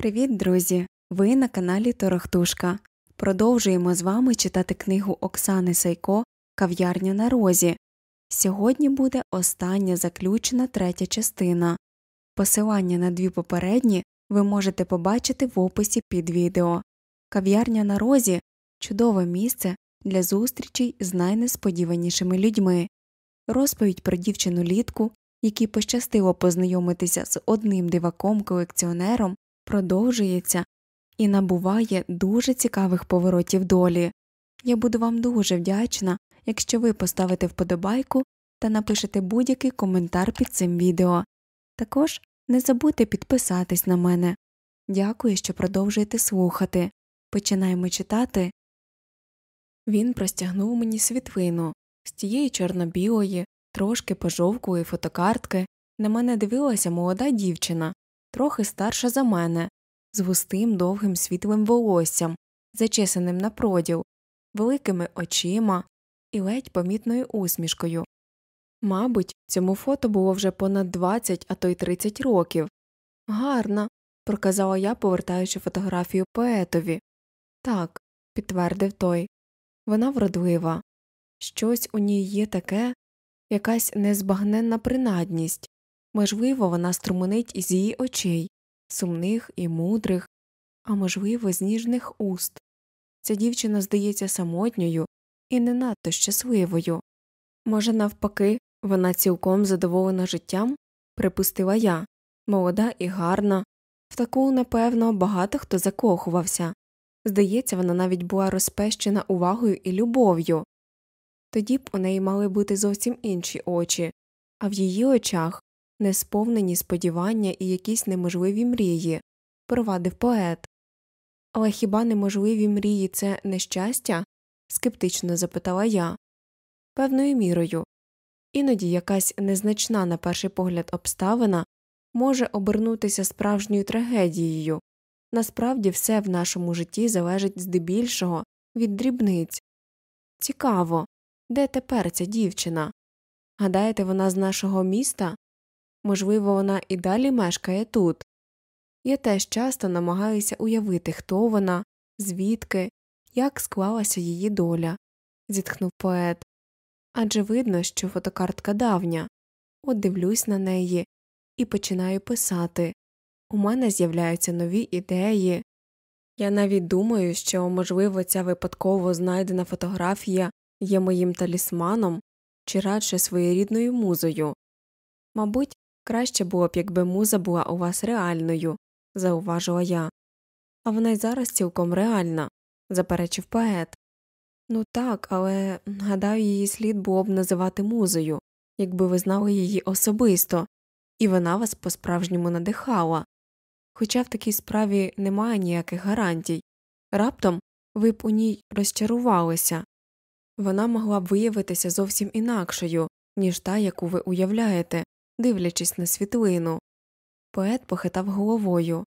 Привіт, друзі! Ви на каналі Торохтушка. Продовжуємо з вами читати книгу Оксани Сайко Кав'ярня на розі. Сьогодні буде остання заключена третя частина. Посилання на дві попередні ви можете побачити в описі під відео. Кав'ярня на розі чудове місце для зустрічей з найнесподіванішими людьми. Розповідь про дівчину літку, якій пощастило познайомитися з одним диваком колекціонером, продовжується і набуває дуже цікавих поворотів долі. Я буду вам дуже вдячна, якщо ви поставите вподобайку та напишете будь-який коментар під цим відео. Також не забудьте підписатись на мене. Дякую, що продовжуєте слухати. Починаємо читати. Він простягнув мені світлину з тієї чорно-білої, трошки пожовклої фотокартки на мене дивилася молода дівчина, трохи старша за мене, з густим довгим світлим волоссям, зачесаним на проділ, великими очима і ледь помітною усмішкою. Мабуть, цьому фото було вже понад 20, а то й 30 років. Гарна, проказала я, повертаючи фотографію поетові. Так, підтвердив той. Вона вродлива. Щось у ній є таке, якась незбагненна принадність. Можливо, вона струмунить із її очей, сумних і мудрих, а можливо, з ніжних уст. Ця дівчина здається самотньою і не надто щасливою. Може, навпаки, вона цілком задоволена життям, припустила я, молода і гарна, в таку, напевно, багато хто закохувався. Здається, вона навіть була розпещена увагою і любов'ю. Тоді б у неї мали бути зовсім інші очі, а в її очах несповнені сподівання і якісь неможливі мрії, провадив поет. Але хіба неможливі мрії це нещастя? скептично запитала я. Певною мірою. Іноді якась незначна, на перший погляд, обставина може обернутися справжньою трагедією. Насправді все в нашому житті залежить здебільшого від дрібниць. Цікаво, де тепер ця дівчина? Гадаєте, вона з нашого міста? Можливо, вона і далі мешкає тут. Я теж часто намагаюся уявити, хто вона, звідки, як склалася її доля, зітхнув поет. Адже видно, що фотокартка давня. От дивлюсь на неї і починаю писати. У мене з'являються нові ідеї. Я навіть думаю, що, можливо, ця випадково знайдена фотографія є моїм талісманом чи радше своєрідною музою. Мабуть, краще було б, якби муза була у вас реальною, зауважила я. А вона й зараз цілком реальна, заперечив поет. Ну так, але гадаю, її слід було б називати музою, якби ви знали її особисто, і вона вас по справжньому надихала. Хоча в такій справі немає ніяких гарантій, раптом ви б у ній розчарувалися вона могла б виявитися зовсім інакшою, ніж та, яку ви уявляєте, дивлячись на світлину. Поет похитав головою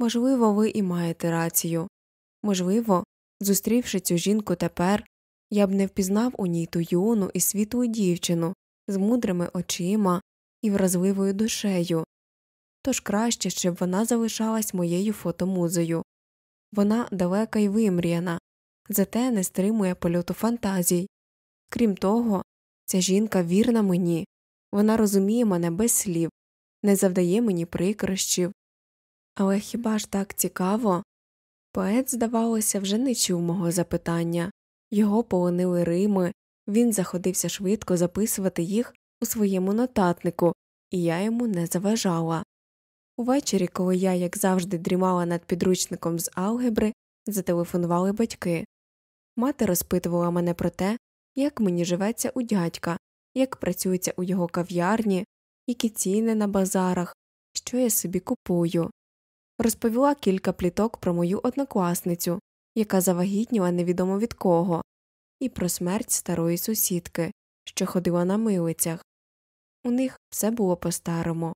можливо, ви і маєте рацію. Можливо, зустрівши цю жінку тепер, я б не впізнав у ній ту юну і світлу дівчину з мудрими очима і вразливою душею. Тож краще, щоб вона залишалась моєю фотомузою. Вона далека й вимріяна, зате не стримує польоту фантазій. Крім того, ця жінка вірна мені, вона розуміє мене без слів, не завдає мені прикрощів. Але хіба ж так цікаво? Поет, здавалося, вже не чув мого запитання його полонили Рими, він заходився швидко записувати їх у своєму нотатнику, і я йому не заважала. Увечері, коли я, як завжди, дрімала над підручником з алгебри, зателефонували батьки. Мати розпитувала мене про те, як мені живеться у дядька, як працюється у його кав'ярні, які ціни на базарах, що я собі купую. Розповіла кілька пліток про мою однокласницю, яка завагітніла невідомо від кого, і про смерть старої сусідки, що ходила на милицях. У них все було по старому.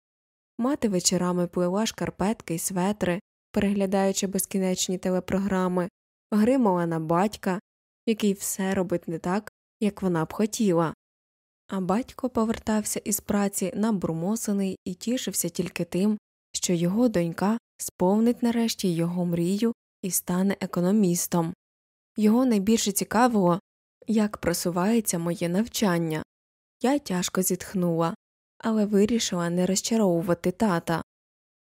Мати вечорами плела шкарпетки й светри, переглядаючи безкінечні телепрограми, гримала на батька, який все робить не так, як вона б хотіла. А батько повертався із праці набурмосений і тішився тільки тим, що його донька сповнить нарешті його мрію і стане економістом. Його найбільше цікавило, як просувається моє навчання. Я тяжко зітхнула, але вирішила не розчаровувати тата.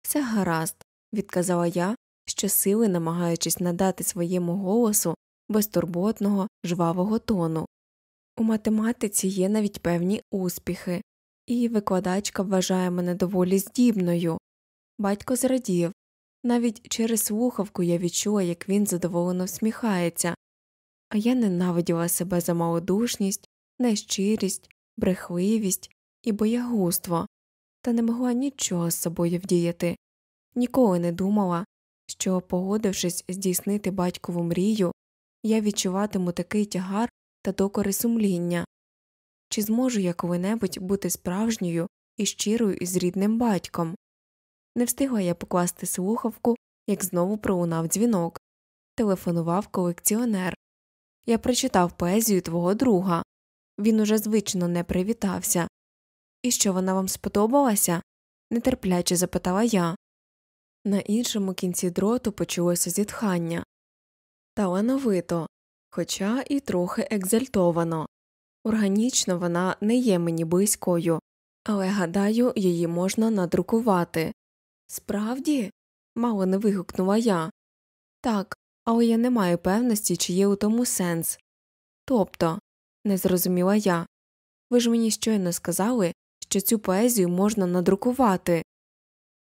Все гаразд, відказала я, щосили намагаючись надати своєму голосу безтурботного, жвавого тону. У математиці є навіть певні успіхи, і викладачка вважає мене доволі здібною. Батько зрадів. Навіть через слухавку я відчула, як він задоволено всміхається, а я ненавиділа себе за малодушність, нещирість, брехливість і боягузтво, та не могла нічого з собою вдіяти. Ніколи не думала, що, погодившись здійснити батькову мрію, я відчуватиму такий тягар та докори сумління. Чи зможу я коли-небудь бути справжньою і щирою із рідним батьком? Не встигла я покласти слухавку, як знову пролунав дзвінок. Телефонував колекціонер. Я прочитав поезію твого друга. Він уже звично не привітався. І що вона вам сподобалася? нетерпляче запитала я. На іншому кінці дроту почулося зітхання. Талановито, хоча і трохи екзальтовано. Органічно вона не є мені близькою, але гадаю, її можна надрукувати. Справді? мало не вигукнула я. Так, але я не маю певності, чи є у тому сенс. Тобто, не зрозуміла я. Ви ж мені щойно сказали, що цю поезію можна надрукувати.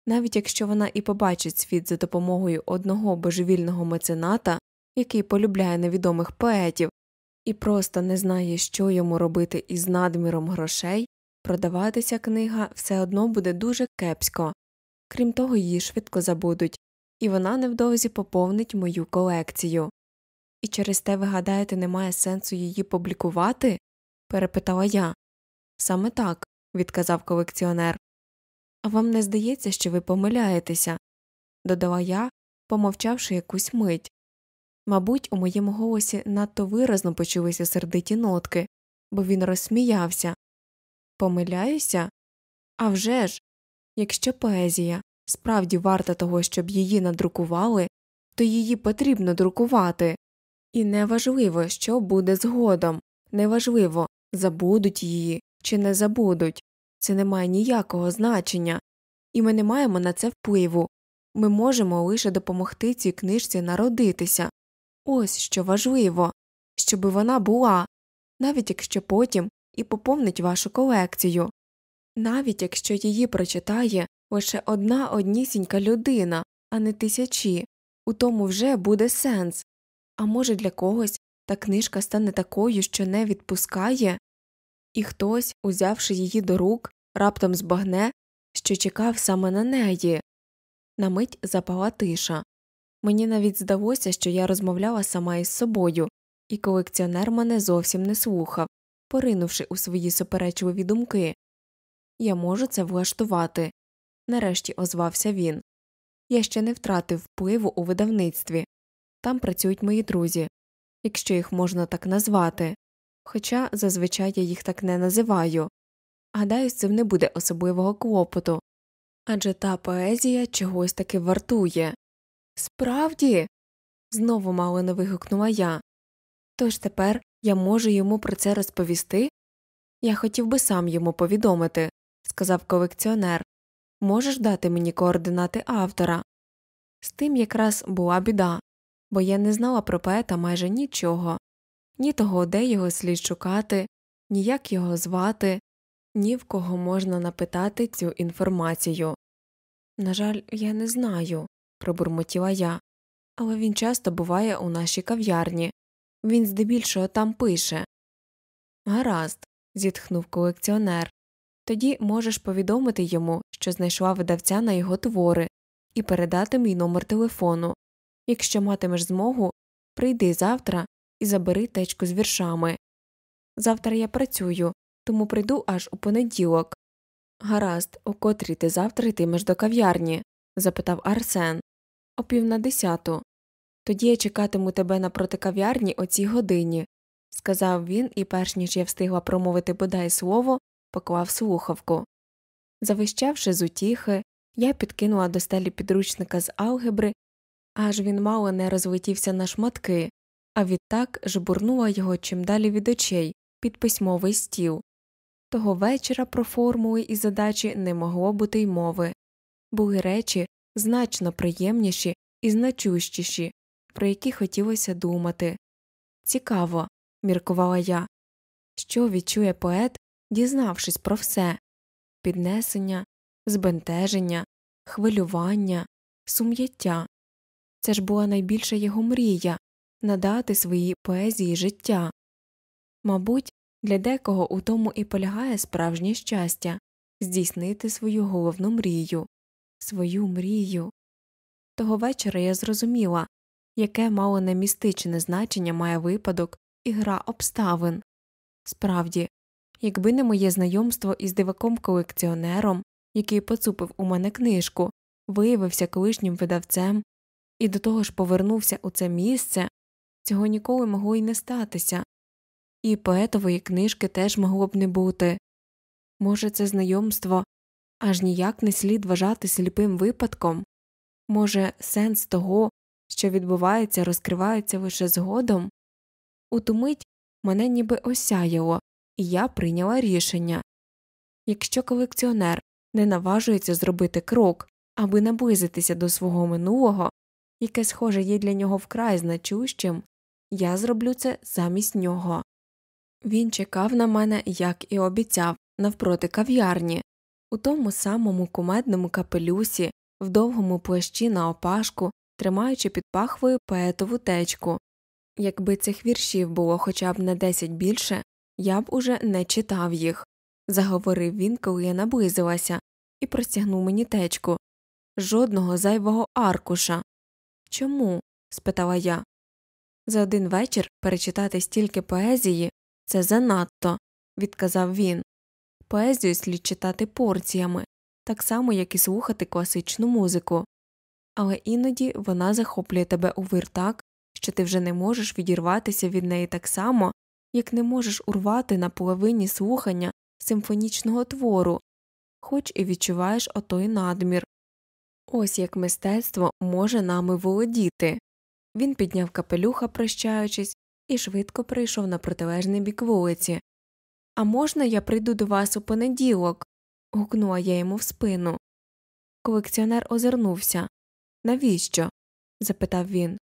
Навіть якщо вона і побачить світ за допомогою одного божевільного мецената, який полюбляє невідомих поетів, і просто не знає, що йому робити із надміром грошей, продаватися книга все одно буде дуже кепсько, крім того, її швидко забудуть, і вона невдовзі поповнить мою колекцію. І через те, ви гадаєте, немає сенсу її публікувати? перепитала я. Саме так, відказав колекціонер. А вам не здається, що ви помиляєтеся? додала я, помовчавши якусь мить. Мабуть, у моєму голосі надто виразно почулися сердиті нотки, бо він розсміявся. Помиляюся? А вже ж! Якщо поезія справді варта того, щоб її надрукували, то її потрібно друкувати. І неважливо, що буде згодом, неважливо, забудуть її чи не забудуть, це не має ніякого значення, і ми не маємо на це впливу ми можемо лише допомогти цій книжці народитися. Ось що важливо, щоби вона була, навіть якщо потім і поповнить вашу колекцію, навіть якщо її прочитає лише одна однісінька людина, а не тисячі, у тому вже буде сенс. А може, для когось та книжка стане такою, що не відпускає, і хтось, узявши її до рук, раптом збагне, що чекав саме на неї. На мить запала тиша. Мені навіть здалося, що я розмовляла сама із собою, і колекціонер мене зовсім не слухав, поринувши у свої суперечливі думки. Я можу це влаштувати. Нарешті озвався він. Я ще не втратив впливу у видавництві. Там працюють мої друзі, якщо їх можна так назвати, хоча зазвичай я їх так не називаю. Гадаю, з цим не буде особливого клопоту адже та поезія чогось таки вартує. Справді. знову мало не вигукнула я. Тож тепер я можу йому про це розповісти? Я хотів би сам йому повідомити, сказав колекціонер. Можеш дати мені координати автора? З тим якраз була біда, бо я не знала про поета майже нічого ні того, де його слід шукати, ні як його звати, ні в кого можна напитати цю інформацію. На жаль, я не знаю, пробурмотіла я, але він часто буває у нашій кав'ярні. Він здебільшого там пише. Гаразд, зітхнув колекціонер. Тоді можеш повідомити йому, що знайшла видавця на його твори, і передати мій номер телефону. Якщо матимеш змогу, прийди завтра і забери течку з віршами. Завтра я працюю, тому прийду аж у понеділок. Гаразд, у котрій ти завтра йтимеш до кав'ярні? запитав Арсен. О пів на десяту. Тоді я чекатиму тебе напроти кав'ярні о цій годині, сказав він і, перш ніж я встигла промовити бодай слово, поклав слухавку. Завищавши з утіхи, Я підкинула до стелі підручника з алгебри, аж він мало не розлетівся на шматки, а відтак жбурнула його чим далі від очей під письмовий стіл. Того вечора про формули і задачі не могло бути й мови. Були речі значно приємніші і значущіші, про які хотілося думати. Цікаво, міркувала я, що відчує поет, дізнавшись про все піднесення, збентеження, хвилювання, сум'яття. Це ж була найбільша його мрія надати своїй поезії життя. Мабуть, для декого у тому і полягає справжнє щастя здійснити свою головну мрію, свою мрію. Того вечора я зрозуміла, яке мало не містичне значення має випадок і гра обставин. Справді, якби не моє знайомство із диваком колекціонером, який поцупив у мене книжку, виявився колишнім видавцем і до того ж повернувся у це місце, цього ніколи могло й не статися, і поетової книжки теж могло б не бути. Може, це знайомство аж ніяк не слід вважати сліпим випадком, може, сенс того, що відбувається, розкривається лише згодом? У ту мить мене ніби осяяло, і я прийняла рішення якщо колекціонер не наважується зробити крок, аби наблизитися до свого минулого, яке, схоже, є для нього вкрай значущим, я зроблю це замість нього. Він чекав на мене, як і обіцяв, навпроти кав'ярні, у тому самому кумедному капелюсі, в довгому плащі на опашку, тримаючи під пахвою поетову течку. Якби цих віршів було хоча б на десять більше, я б уже не читав їх, заговорив він, коли я наблизилася, і простягнув мені течку. Жодного зайвого аркуша. Чому? спитала я. За один вечір перечитати стільки поезії це занадто, відказав він. Поезію слід читати порціями, так само, як і слухати класичну музику, але іноді вона захоплює тебе у вир так, що ти вже не можеш відірватися від неї так само, як не можеш урвати на половині слухання симфонічного твору, хоч і відчуваєш отой надмір. Ось як мистецтво може нами володіти. Він підняв капелюха, прощаючись, і швидко прийшов на протилежний бік вулиці. А можна я прийду до вас у понеділок? гукнула я йому в спину. Колекціонер озирнувся. Навіщо? запитав він.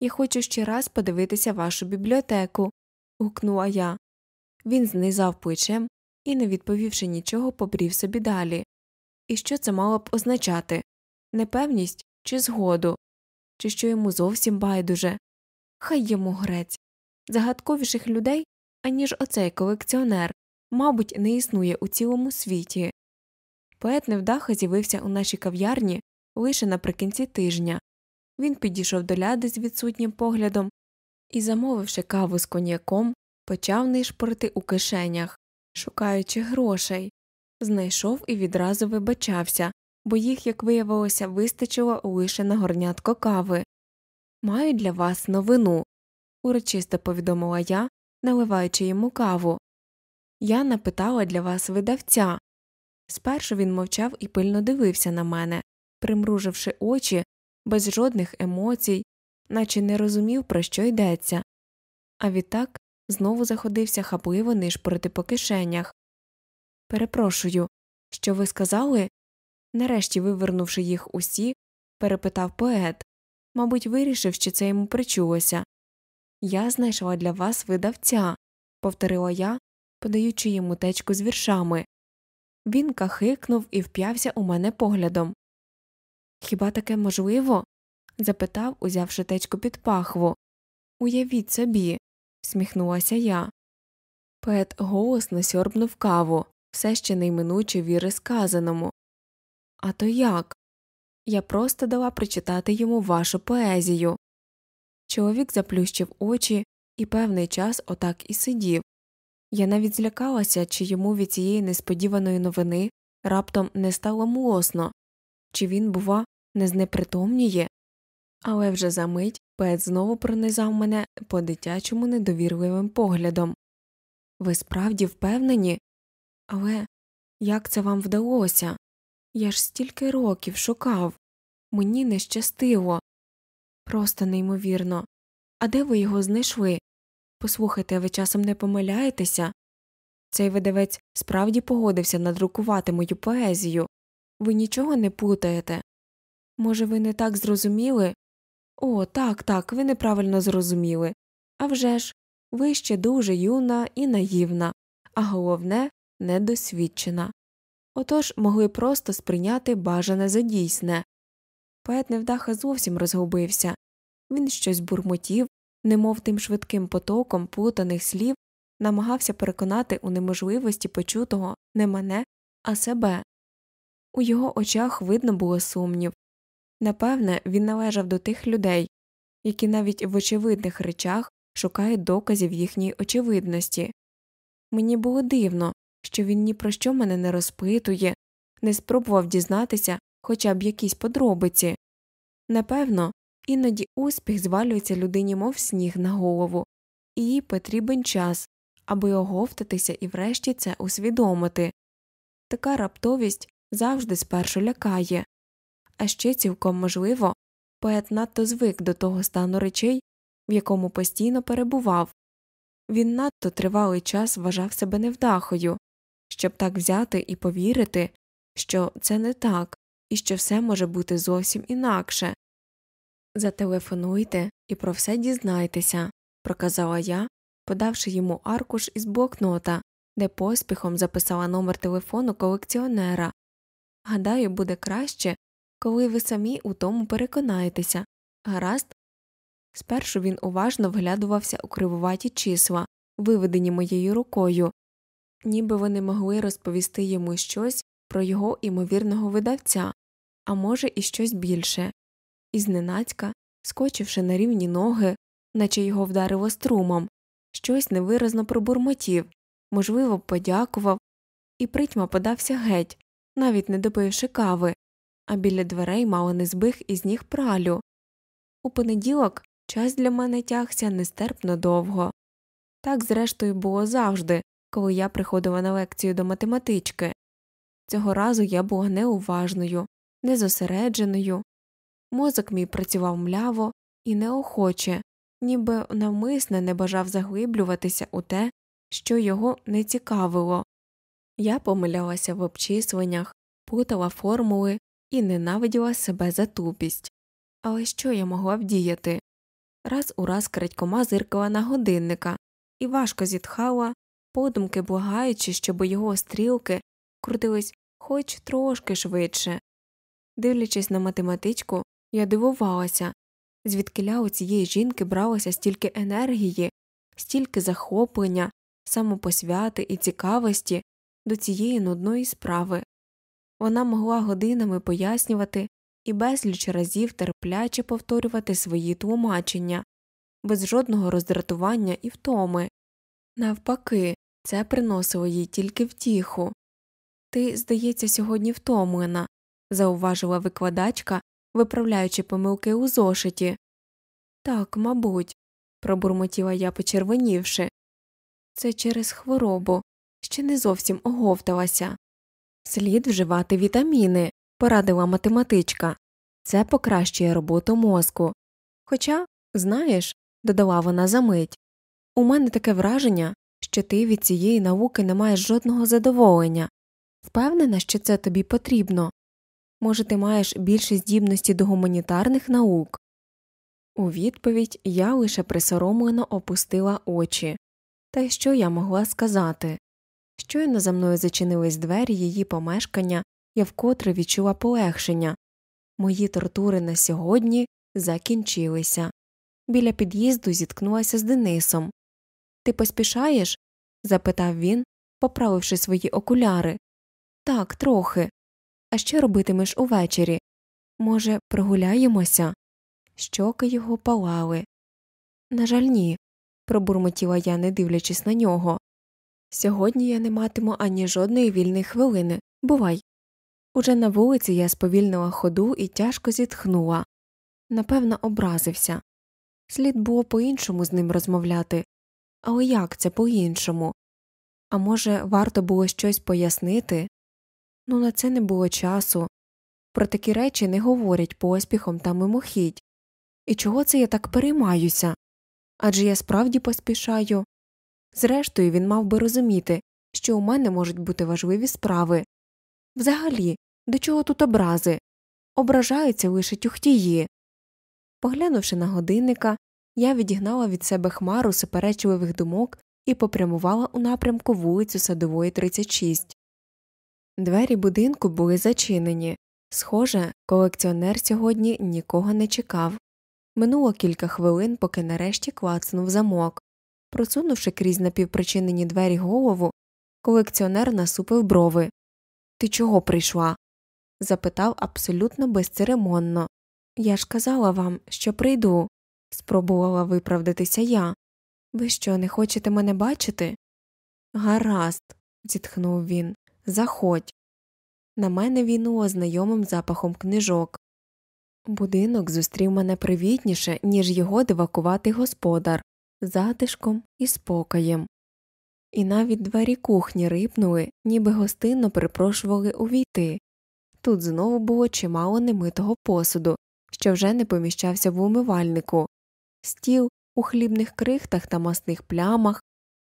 Я хочу ще раз подивитися вашу бібліотеку. гукнула я. Він знизав плечем і, не відповівши нічого, побрів собі далі. І що це мало б означати непевність чи згоду, чи що йому зовсім байдуже. Хай йому грець. Загадковіших людей, аніж оцей колекціонер, мабуть, не існує у цілому світі. Поет невдаха з'явився у нашій кав'ярні лише наприкінці тижня. Він підійшов до ляди з відсутнім поглядом і, замовивши каву з коньяком, почав нишпорити у кишенях, шукаючи грошей, знайшов і відразу вибачався, бо їх, як виявилося, вистачило лише на горнятко кави. Маю для вас новину, урочисто повідомила я, наливаючи йому каву. Я напитала для вас видавця. Спершу він мовчав і пильно дивився на мене, примруживши очі без жодних емоцій, наче не розумів, про що йдеться, а відтак знову заходився хапливо нишпорити по кишенях. Перепрошую, що ви сказали? Нарешті, вивернувши їх усі, перепитав поет, мабуть, вирішив, що це йому причулося. Я знайшла для вас видавця, повторила я, подаючи йому течку з віршами. Він кахикнув і вп'явся у мене поглядом. Хіба таке можливо? запитав, узявши течку під пахву. Уявіть собі, всміхнулася я. Поет голосно сьорбнув каву, все ще нейминуче віри сказаному. А то як? Я просто дала прочитати йому вашу поезію. Чоловік заплющив очі і певний час отак і сидів. Я навіть злякалася, чи йому від цієї несподіваної новини раптом не стало млосно, чи він, бува, не знепритомніє. Але вже за мить поет знову пронизав мене по дитячому недовірливим поглядом. Ви справді впевнені? Але як це вам вдалося? Я ж стільки років шукав. Мені не щастило. Просто неймовірно. А де ви його знайшли? Послухайте, ви часом не помиляєтеся? Цей видавець справді погодився надрукувати мою поезію. Ви нічого не плутаєте? Може, ви не так зрозуміли? О, так, так, ви неправильно зрозуміли. А вже ж, ви ще дуже юна і наївна, а головне недосвідчена. Отож могли просто сприйняти бажане за дійсне. Поет невдаха зовсім розгубився він щось бурмотів, немов тим швидким потоком плутаних слів, намагався переконати у неможливості почутого не мене, а себе. У його очах видно було сумнів. Напевне, він належав до тих людей, які навіть в очевидних речах шукають доказів їхньої очевидності. Мені було дивно, що він ні про що мене не розпитує, не спробував дізнатися хоча б якісь подробиці. Напевно, іноді успіх звалюється людині, мов сніг на голову, і їй потрібен час, аби оговтатися і врешті це усвідомити. Така раптовість завжди спершу лякає, а ще цілком можливо, поет надто звик до того стану речей, в якому постійно перебував. Він надто тривалий час вважав себе невдахою, щоб так взяти і повірити, що це не так і що все може бути зовсім інакше. Зателефонуйте і про все дізнайтеся, проказала я, подавши йому аркуш із блокнота, де поспіхом записала номер телефону колекціонера. Гадаю, буде краще, коли ви самі у тому переконаєтеся. Гаразд. Спершу він уважно вглядувався у кривуваті числа, виведені моєю рукою, ніби вони могли розповісти йому щось про його імовірного видавця, а може, і щось більше. І зненацька, скочивши на рівні ноги, наче його вдарило струмом, щось невиразно пробурмотів, можливо, подякував, і притьма подався геть, навіть не допивши кави, а біля дверей мало не збиг із ніг пралю. У понеділок час для мене тягся нестерпно довго. Так, зрештою, було завжди, коли я приходила на лекцію до математички. Цього разу я була неуважною, незосередженою. Мозок мій працював мляво і неохоче, ніби навмисне не бажав заглиблюватися у те, що його не цікавило. Я помилялася в обчисленнях, путала формули і ненавиділа себе за тупість. Але що я могла вдіяти? Раз у раз крадькома зиркала на годинника і важко зітхала, подумки благаючи, щоб його стрілки крутились хоч трошки швидше. Дивлячись на математичку, я дивувалася, звідкиля у цієї жінки бралося стільки енергії, стільки захоплення, самопосвяти і цікавості до цієї нудної справи. Вона могла годинами пояснювати і безліч разів терпляче повторювати свої тлумачення, без жодного роздратування і втоми. Навпаки, це приносило їй тільки втіху. Ти, здається, сьогодні втомлена, зауважила викладачка, виправляючи помилки у зошиті. Так, мабуть, пробурмотіла я, почервонівши. Це через хворобу, ще не зовсім оговталася. Слід вживати вітаміни, порадила математичка. Це покращує роботу мозку. Хоча, знаєш, додала вона за мить, у мене таке враження, що ти від цієї науки не маєш жодного задоволення. Впевнена, що це тобі потрібно. Може, ти маєш більше здібності до гуманітарних наук? У відповідь я лише присоромлено опустила очі. Та й що я могла сказати? Щойно за мною зачинились двері її помешкання, я вкотре відчула полегшення. Мої тортури на сьогодні закінчилися. Біля під'їзду зіткнулася з Денисом. Ти поспішаєш? запитав він, поправивши свої окуляри. Так, трохи. А що робитимеш увечері? Може, прогуляємося? Щоки його палали. На жаль, ні, пробурмотіла я, не дивлячись на нього. Сьогодні я не матиму ані жодної вільної хвилини. Бувай. Уже на вулиці я сповільнила ходу і тяжко зітхнула. Напевно, образився. Слід було по іншому з ним розмовляти. Але як це по іншому? А може, варто було щось пояснити? Ну на це не було часу. Про такі речі не говорять поспіхом та мимохідь. І чого це я так переймаюся? Адже я справді поспішаю. Зрештою, він мав би розуміти, що у мене можуть бути важливі справи. Взагалі, до чого тут образи? Ображаються лише тюхтії. Поглянувши на годинника, я відігнала від себе хмару суперечливих думок і попрямувала у напрямку вулицю Садової, 36. Двері будинку були зачинені. Схоже, колекціонер сьогодні нікого не чекав. Минуло кілька хвилин, поки нарешті клацнув замок. Просунувши крізь напівпричинені двері голову, колекціонер насупив брови. Ти чого прийшла? запитав абсолютно безцеремонно. Я ж казала вам, що прийду, спробувала виправдатися я. Ви що, не хочете мене бачити? Гаразд, зітхнув він. Заходь. На мене війнуло знайомим запахом книжок. Будинок зустрів мене привітніше, ніж його дивакуватий господар, затишком і спокоєм. І навіть двері кухні рипнули, ніби гостинно припрошували увійти. Тут знову було чимало немитого посуду, що вже не поміщався в умивальнику, стіл у хлібних крихтах та масних плямах,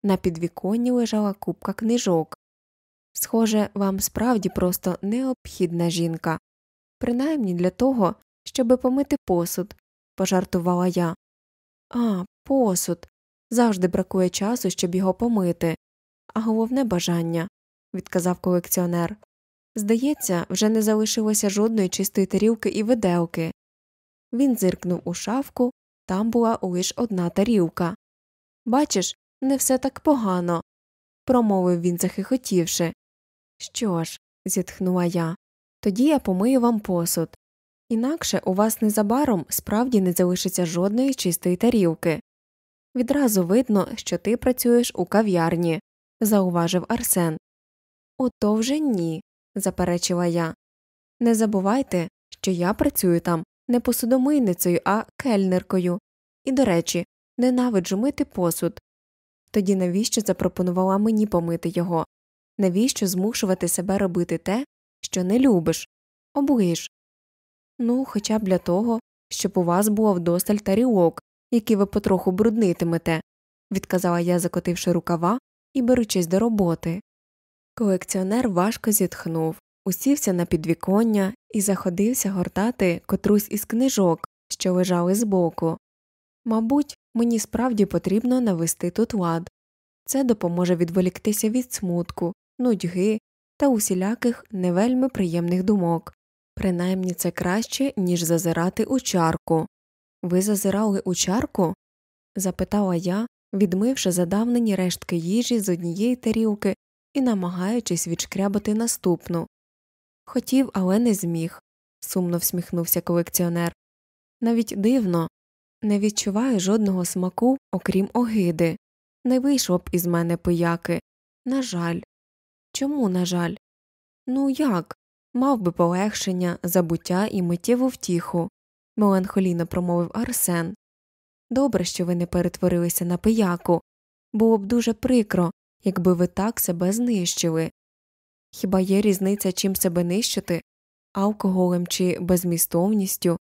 на підвіконні лежала купка книжок. Схоже, вам справді просто необхідна жінка, принаймні для того, щоби помити посуд, пожартувала я. А, посуд. Завжди бракує часу, щоб його помити, а головне бажання, відказав колекціонер. Здається, вже не залишилося жодної чистої тарілки і виделки. Він зиркнув у шафку, там була лише одна тарілка. Бачиш, не все так погано, промовив він, захихотівши. Що ж, зітхнула я, тоді я помию вам посуд. Інакше у вас незабаром справді не залишиться жодної чистої тарілки. Відразу видно, що ти працюєш у кав'ярні, зауважив Арсен. Ото вже ні, заперечила я. Не забувайте, що я працюю там не посудомийницею, а кельнеркою. І, до речі, ненавиджу мити посуд. Тоді навіщо запропонувала мені помити його? Навіщо змушувати себе робити те, що не любиш? Оближ. Ну, хоча б для того, щоб у вас було вдосталь тарілок, які ви потроху бруднитимете, відказала я, закотивши рукава і беручись до роботи. Колекціонер важко зітхнув, усівся на підвіконня і заходився гортати котрусь із книжок, що лежали збоку. Мабуть, мені справді потрібно навести тут лад. Це допоможе відволіктися від смутку, нудьги та усіляких невельми приємних думок. Принаймні це краще, ніж зазирати у чарку. Ви зазирали у чарку? запитала я, відмивши задавнені рештки їжі з однієї тарілки і намагаючись відшкрябати наступну. Хотів, але не зміг, сумно всміхнувся колекціонер. Навіть дивно, не відчуваю жодного смаку, окрім огиди. Не вийшло б із мене пияки. На жаль. Чому, на жаль? Ну як? Мав би полегшення, забуття і миттєву втіху, меланхолійно промовив Арсен. Добре, що ви не перетворилися на пияку. Було б дуже прикро, якби ви так себе знищили. Хіба є різниця чим себе нищити алкоголем чи безмістовністю?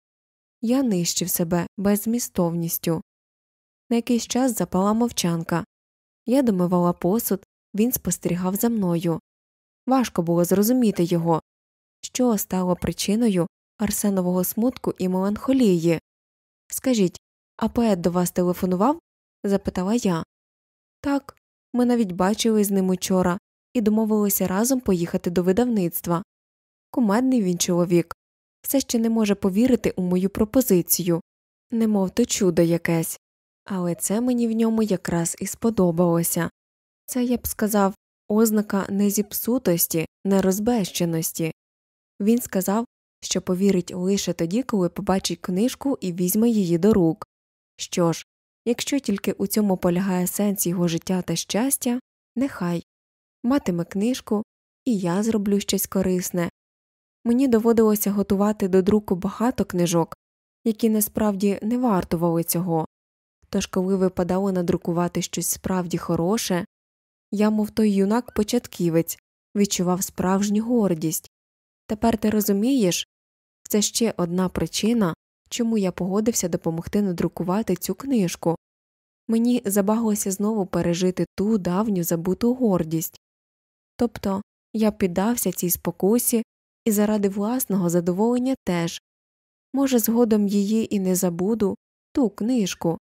Я нищив себе безмістовністю. На якийсь час запала мовчанка. Я домивала посуд, він спостерігав за мною. Важко було зрозуміти його, що стало причиною Арсенового смутку і меланхолії. Скажіть, а поет до вас телефонував? запитала я. Так, ми навіть бачили з ним учора і домовилися разом поїхати до видавництва. Кумедний він чоловік, все ще не може повірити у мою пропозицію, немов то чудо якесь, але це мені в ньому якраз і сподобалося. Це, я б сказав, ознака незіпсутості, нерозбещеності. Він сказав, що повірить лише тоді, коли побачить книжку і візьме її до рук. Що ж, якщо тільки у цьому полягає сенс його життя та щастя, нехай матиме книжку, і я зроблю щось корисне. Мені доводилося готувати до друку багато книжок, які насправді не вартували цього, тож коли випадало надрукувати щось справді хороше, я, мов той юнак початківець, відчував справжню гордість. Тепер ти розумієш це ще одна причина, чому я погодився допомогти надрукувати цю книжку. Мені забаглося знову пережити ту давню забуту гордість. Тобто я піддався цій спокусі і заради власного задоволення теж може, згодом її і не забуду ту книжку.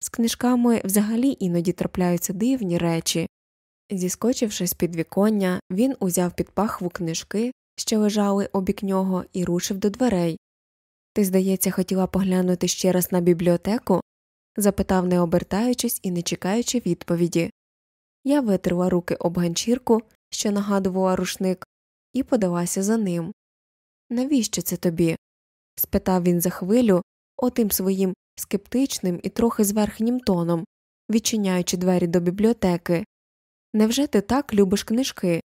З книжками взагалі іноді трапляються дивні речі. Зіскочивши з під віконня, він узяв під пахву книжки, що лежали обік нього, і рушив до дверей. Ти, здається, хотіла поглянути ще раз на бібліотеку? запитав, не обертаючись і не чекаючи відповіді. Я витерла руки об ганчірку, що нагадувала рушник, і подалася за ним. Навіщо це тобі? спитав він за хвилю, отим своїм скептичним і трохи зверхнім тоном, відчиняючи двері до бібліотеки. Невже ти так любиш книжки?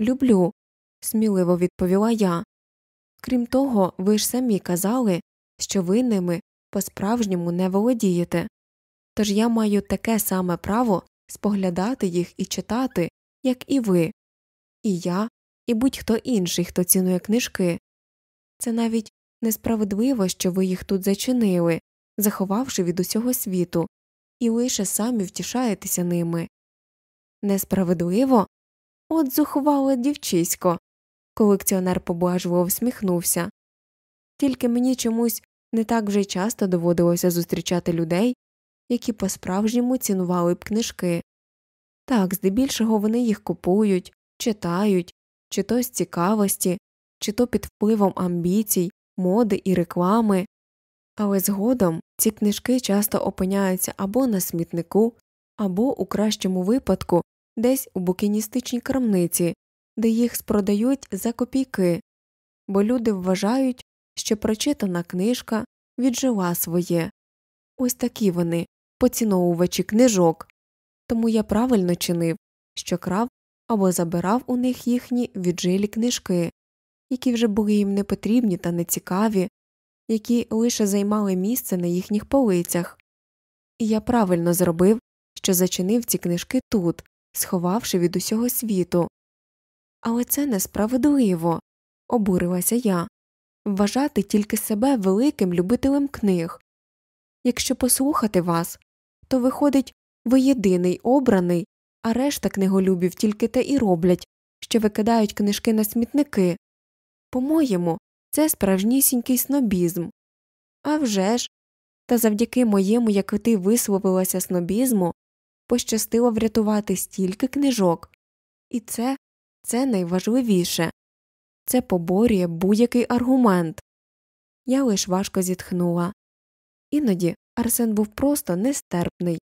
Люблю, сміливо відповіла я. Крім того, ви ж самі казали, що ви ними по справжньому не володієте. Тож я маю таке саме право споглядати їх і читати, як і ви, і я, і будь-хто інший, хто цінує книжки. Це навіть несправедливо, що ви їх тут зачинили, заховавши від усього світу, і лише самі втішаєтеся ними. Несправедливо? От зухвале дівчисько. Колекціонер поблажливо всміхнувся. Тільки мені чомусь не так вже часто доводилося зустрічати людей, які по справжньому цінували б книжки. Так, здебільшого вони їх купують, читають, чи то з цікавості, чи то під впливом амбіцій, моди і реклами, але згодом ці книжки часто опиняються або на смітнику, або, у кращому випадку, десь у букіністичній крамниці, де їх спродають за копійки, бо люди вважають, що прочитана книжка віджила своє. Ось такі вони, поціновувачі книжок, тому я правильно чинив, що крав або забирав у них їхні віджилі книжки, які вже були їм непотрібні та нецікаві, які лише займали місце на їхніх полицях. І я правильно зробив, що зачинив ці книжки тут, сховавши від усього світу. Але це несправедливо, обурилася я вважати тільки себе великим любителем книг. Якщо послухати вас, то виходить, ви єдиний обраний, а решта книголюбів тільки те і роблять, що викидають книжки на смітники. По моєму, це справжнісінький снобізм. А вже ж, та завдяки моєму, як ти висловилася снобізму, пощастило врятувати стільки книжок, і це це найважливіше це поборює будь-який аргумент. Я лиш важко зітхнула. Іноді Арсен був просто нестерпний.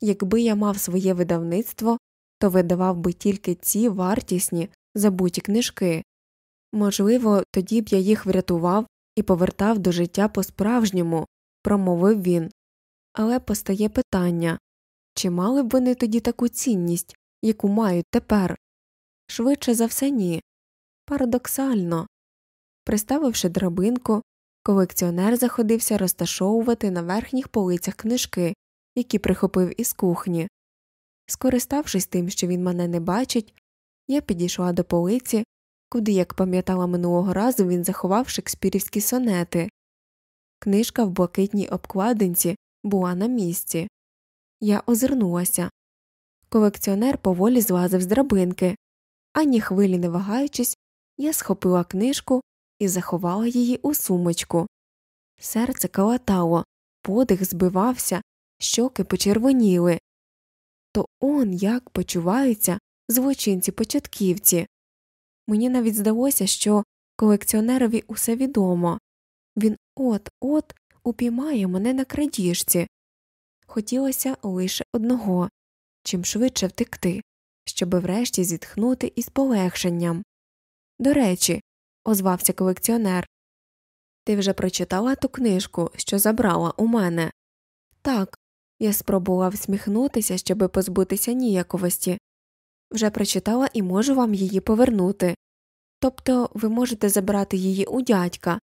Якби я мав своє видавництво, то видавав би тільки ці вартісні забуті книжки. Можливо, тоді б я їх врятував і повертав до життя по справжньому, промовив він. Але постає питання чи мали б вони тоді таку цінність, яку мають тепер? Швидше за все, ні. Парадоксально. Приставивши драбинку, колекціонер заходився розташовувати на верхніх полицях книжки, які прихопив із кухні. Скориставшись тим, що він мене не бачить, я підійшла до полиці, куди, як пам'ятала минулого разу, він заховав шекспірівські сонети. Книжка в блакитній обкладинці була на місці. Я озирнулася. Колекціонер поволі злазив з драбинки, ані хвилі не вагаючись, я схопила книжку і заховала її у сумочку. Серце калатало, подих збивався, щоки почервоніли. То он як почуваються злочинці початківці. Мені навіть здалося, що колекціонерові усе відомо він от от упіймає мене на крадіжці. Хотілося лише одного чим швидше втекти, щоби врешті зітхнути із полегшенням. До речі, озвався колекціонер. Ти вже прочитала ту книжку, що забрала у мене? Так. Я спробувала всміхнутися, щоби позбутися ніяковості. Вже прочитала і можу вам її повернути. Тобто ви можете забрати її у дядька.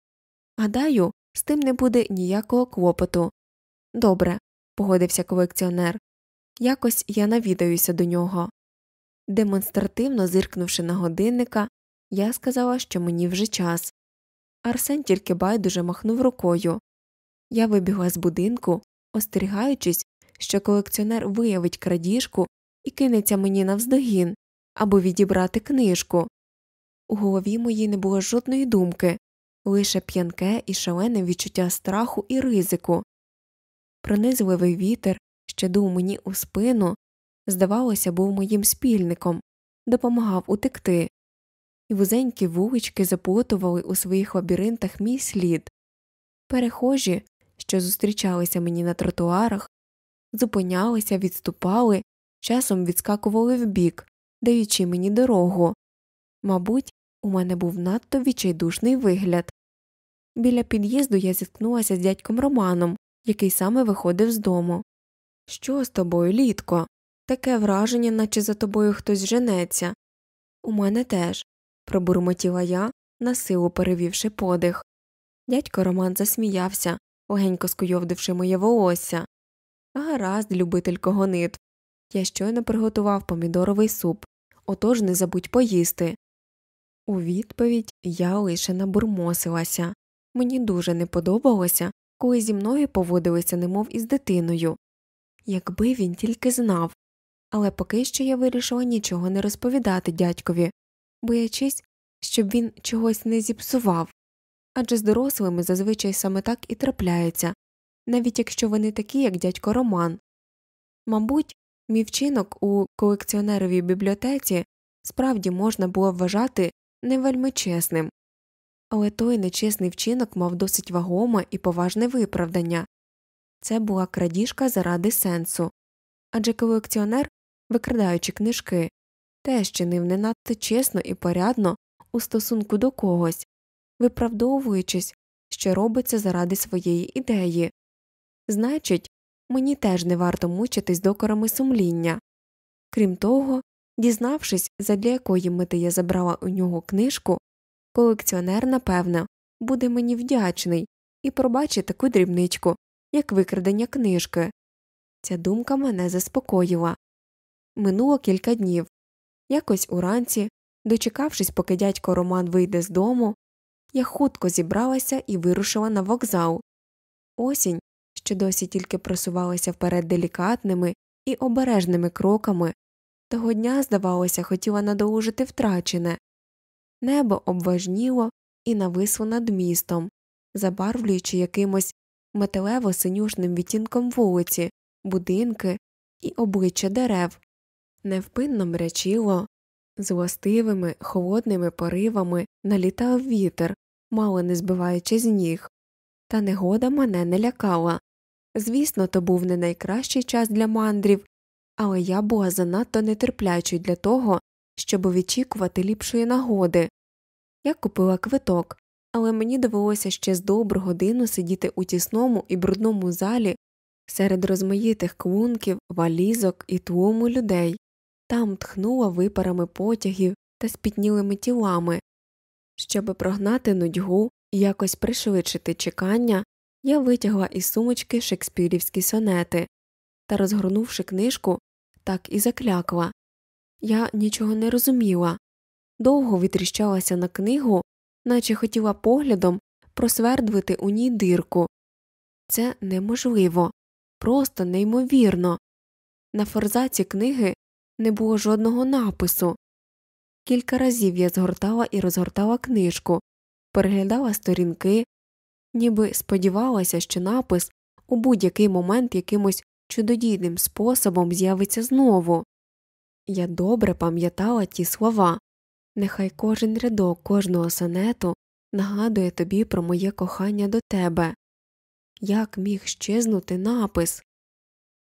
Гадаю, з тим не буде ніякого клопоту. Добре, погодився колекціонер. Якось я навідаюся до нього. Демонстративно зиркнувши на годинника, я сказала, що мені вже час. Арсен тільки байдуже махнув рукою. Я вибігла з будинку, остерігаючись, що колекціонер виявить крадіжку і кинеться мені навздогін або відібрати книжку. У голові моїй не було жодної думки, лише п'янке і шалене відчуття страху і ризику. Пронизливий вітер, що дув мені у спину, здавалося, був моїм спільником, допомагав утекти, і вузенькі вулички заплутували у своїх лабіринтах мій слід. Перехожі, що зустрічалися мені на тротуарах, зупинялися, відступали, часом відскакували вбік, даючи мені дорогу. Мабуть, у мене був надто відчайдушний вигляд. Біля під'їзду я зіткнулася з дядьком Романом, який саме виходив з дому. Що з тобою, літко? Таке враження, наче за тобою хтось женеться. У мене теж, пробурмотіла я, насилу перевівши подих. Дядько Роман засміявся, легенько скуйовдивши моє волосся. Гаразд, любителько гонитв. Я щойно приготував помідоровий суп, отож не забудь поїсти. У відповідь я лише набурмосилася. Мені дуже не подобалося, коли зі мною поводилися немов із дитиною. Якби він тільки знав. Але поки що я вирішила нічого не розповідати дядькові, боячись, щоб він чогось не зіпсував. Адже з дорослими зазвичай саме так і трапляється, навіть якщо вони такі, як дядько Роман. Мабуть, мій вчинок у колекціонеровій бібліотеці справді можна було вважати не вельми чесним, але той нечесний вчинок мав досить вагоме і поважне виправдання це була крадіжка заради сенсу, адже колекціонер, викрадаючи книжки, теж чинив не надто чесно і порядно у стосунку до когось, виправдовуючись, що робиться заради своєї ідеї. Значить, мені теж не варто мучитись докорами сумління. Крім того, дізнавшись, задля якої мети я забрала у нього книжку, колекціонер, напевно, буде мені вдячний і пробачить таку дрібничку, як викрадення книжки. Ця думка мене заспокоїла. Минуло кілька днів. Якось уранці, дочекавшись, поки дядько Роман вийде з дому, я хутко зібралася і вирушила на вокзал. Осінь, що досі тільки просувалася вперед делікатними і обережними кроками, того дня, здавалося, хотіла надолужити втрачене. Небо обважніло і нависло над містом, забарвлюючи якимось металево синюшним відтінком вулиці, будинки і обличчя дерев, невпинно мрячило, з властивими холодними поривами налітав вітер, мало не збиваючи з ніг. Та негода мене не лякала. Звісно, то був не найкращий час для мандрів, але я була занадто нетерплячою для того, щоб відчікувати ліпшої нагоди. Я купила квиток, але мені довелося ще з добру годину сидіти у тісному і брудному залі серед розмаїтих клунків, валізок і тлуму людей. Там тхнуло випарами потягів та спітнілими тілами. Щоби прогнати нудьгу і якось пришвидшити чекання, я витягла із сумочки шекспірівські сонети та, розгорнувши книжку, так і заклякла. Я нічого не розуміла, довго витріщалася на книгу, наче хотіла поглядом просвердвити у ній дирку. Це неможливо, просто неймовірно. На форзаці книги не було жодного напису. Кілька разів я згортала і розгортала книжку, переглядала сторінки, ніби сподівалася, що напис у будь-який момент якимось чудодійним способом з'явиться знову. Я добре пам'ятала ті слова нехай кожен рядок кожного сонету нагадує тобі про моє кохання до тебе. Як міг щезнути напис?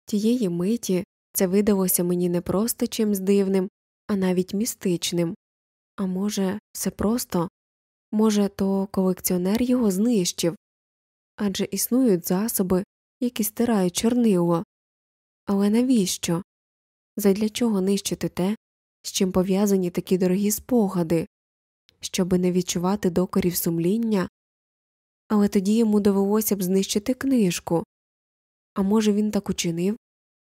Тієї миті це видалося мені не просто чимсь дивним, а навіть містичним. А може, все просто може, то колекціонер його знищив адже існують засоби, які стирають чорнило. Але навіщо? Задля чого нищити те, з чим пов'язані такі дорогі спогади, щоби не відчувати докорів сумління? Але тоді йому довелося б знищити книжку. А може, він так учинив,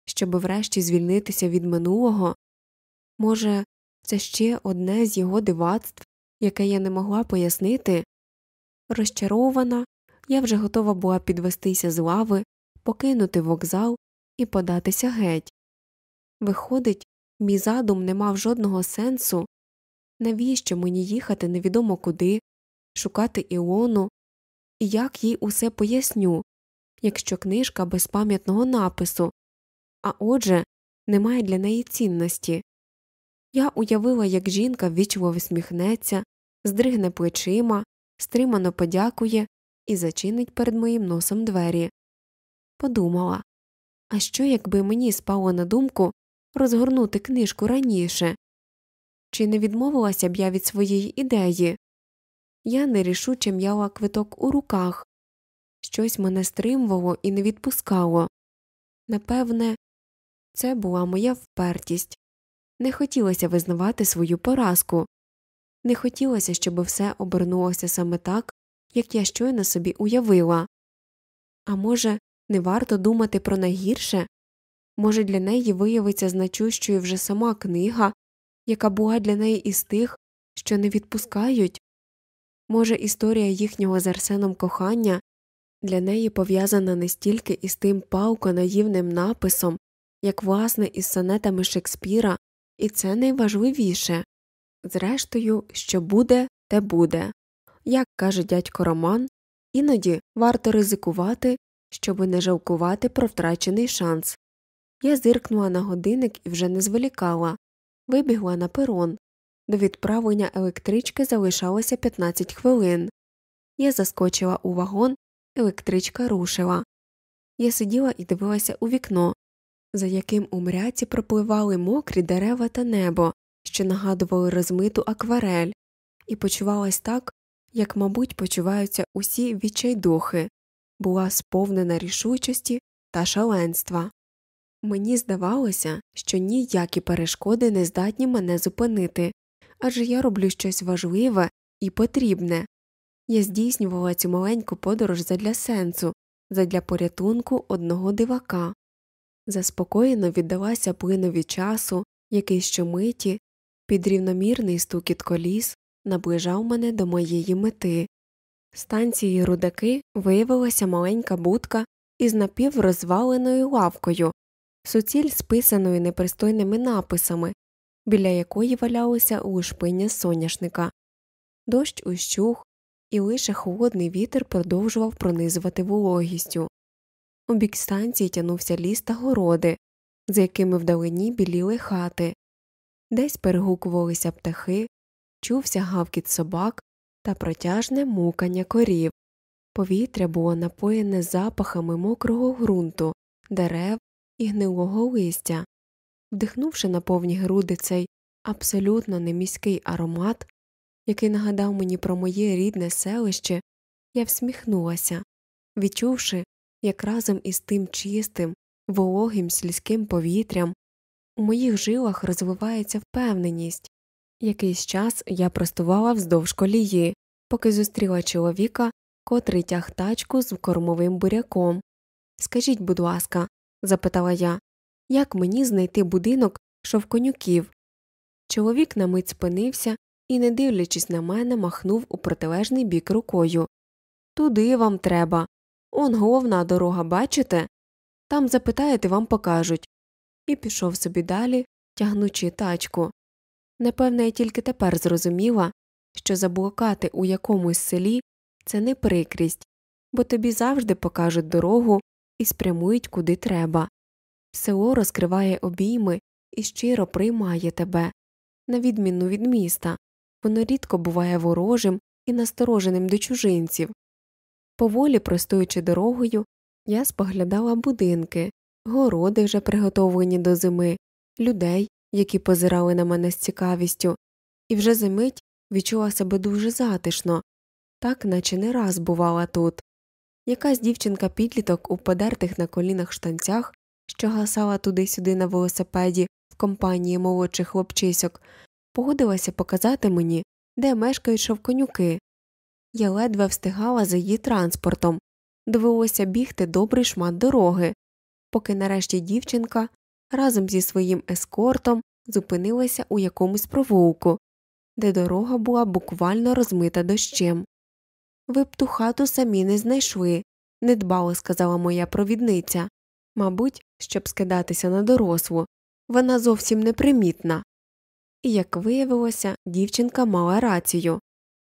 щоби врешті звільнитися від минулого? Може, це ще одне з його дивацтв, яке я не могла пояснити? Розчарована, я вже готова була підвестися з лави, покинути вокзал і податися геть. Виходить, мій задум не мав жодного сенсу. Навіщо мені їхати невідомо куди, шукати Іону, і як їй усе поясню, якщо книжка без пам'ятного напису, а отже, немає для неї цінності. Я уявила, як жінка ввічливо всміхнеться, здригне плечима, стримано подякує і зачинить перед моїм носом двері. Подумала а що, якби мені спало на думку розгорнути книжку раніше? Чи не відмовилася б я від своєї ідеї? Я нерішуче м'яла квиток у руках, щось мене стримувало і не відпускало. Напевне, це була моя впертість. Не хотілося визнавати свою поразку, не хотілося, щоб все обернулося саме так, як я щойно собі уявила. А може, не варто думати про найгірше? Може, для неї виявиться значущою вже сама книга, яка була для неї із тих, що не відпускають? Може, історія їхнього з Арсеном кохання для неї пов'язана не стільки із тим палко наївним написом, як власне із сонетами Шекспіра, і це найважливіше. Зрештою, що буде, те буде. Як каже дядько Роман, іноді варто ризикувати, щоби не жалкувати про втрачений шанс. Я зиркнула на годинник і вже не зволікала, вибігла на перон. До відправлення електрички залишалося 15 хвилин. Я заскочила у вагон, електричка рушила. Я сиділа і дивилася у вікно, за яким у мряці пропливали мокрі дерева та небо, що нагадували розмиту акварель, і почувалась так, як, мабуть, почуваються усі відчайдухи, була сповнена рішучості та шаленства. Мені здавалося, що ніякі перешкоди не здатні мене зупинити, адже я роблю щось важливе і потрібне. Я здійснювала цю маленьку подорож задля сенсу, задля порятунку одного дивака. Заспокоєно віддалася плинові часу, який щомиті, під рівномірний стукіт коліс, наближав мене до моєї мети. Станції рудаки виявилася маленька будка із напіврозваленою лавкою, суціль списаною непристойними написами, біля якої валялося лушпиння соняшника. Дощ ущух, і лише холодний вітер продовжував пронизувати вологістю. У бік станції тянувся ліс та городи, за якими вдалині біліли хати, десь перегукувалися птахи, чувся гавкіт собак та протяжне мукання корів. Повітря було напоєне запахами мокрого ґрунту, дерев і гнилого листя. Вдихнувши на повні груди цей абсолютно неміський аромат, який нагадав мені про моє рідне селище, я всміхнулася, відчувши, як разом із тим чистим, вологим сільським повітрям у моїх жилах розвивається впевненість. Якийсь час я простувала вздовж колії, поки зустріла чоловіка, котрий тяг тачку з кормовим буряком. Скажіть, будь ласка, запитала я, як мені знайти будинок шовконюків? Чоловік на мить спинився і, не дивлячись на мене, махнув у протилежний бік рукою. Туди вам треба. Он головна дорога, бачите? Там запитаєте, вам покажуть. І пішов собі далі, тягнучи тачку. Напевне, я тільки тепер зрозуміла, що заблукати у якомусь селі це не прикрість, бо тобі завжди покажуть дорогу і спрямують куди треба. Село розкриває обійми і щиро приймає тебе, на відміну від міста, воно рідко буває ворожим і настороженим до чужинців. Поволі простуючи дорогою, я споглядала будинки, городи вже приготовлені до зими, людей, які позирали на мене з цікавістю, і вже за мить відчула себе дуже затишно, так наче не раз бувала тут. Якась дівчинка підліток у подертих на колінах штанцях, що гасала туди сюди на велосипеді в компанії молодших хлопчисьок, погодилася показати мені, де мешкають шовконюки. Я ледве встигала за її транспортом, довелося бігти добрий шмат дороги, поки нарешті дівчинка разом зі своїм ескортом зупинилася у якомусь провулку, де дорога була буквально розмита дощем. Ви б ту хату самі не знайшли, недбало сказала моя провідниця. Мабуть, щоб скидатися на дорослу, вона зовсім непримітна. І, як виявилося, дівчинка мала рацію.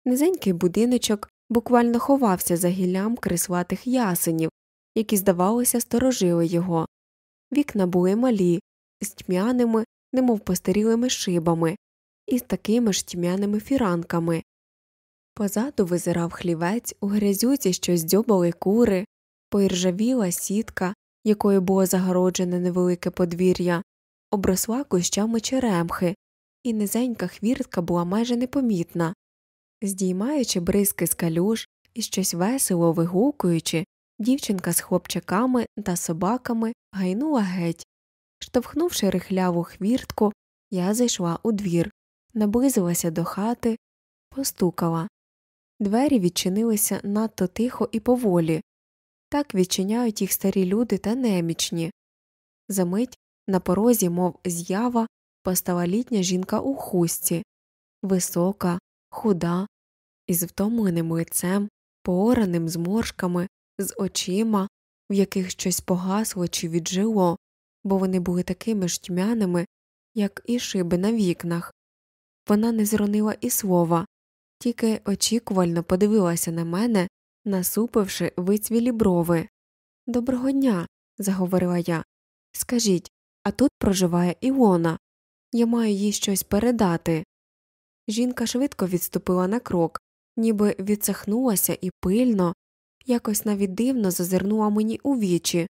Низенький будиночок буквально ховався за гіллям крислатих ясенів, які, здавалося, сторожили його. Вікна були малі, з тьмяними, немов постарілими шибами, і з такими ж тьмяними фіранками. Позаду визирав хлівець, у грязюці щось дзьобали кури, поіржавіла сітка, якою було загороджене невелике подвір'я, обросла кущами черемхи, і низенька хвіртка була майже непомітна. Здіймаючи бризки з калюж і щось весело вигукуючи, дівчинка з хлопчаками та собаками гайнула геть. Штовхнувши рихляву хвіртку, я зайшла у двір, наблизилася до хати, постукала. Двері відчинилися надто тихо і поволі. Так відчиняють їх старі люди та немічні. Замить на порозі, мов з'ява, постала літня жінка у хустці, висока, худа, із втомленим лицем, поораним зморшками, з очима, в яких щось погасло чи віджило, бо вони були такими ж тьмяними, як і шиби на вікнах. Вона не зронила і слова, тільки очікувально подивилася на мене, насупивши вицвілі брови. Доброго дня, заговорила я. Скажіть, а тут проживає Іона. Я маю їй щось передати. Жінка швидко відступила на крок, ніби відсахнулася і пильно, якось навіть дивно зазирнула мені у вічі,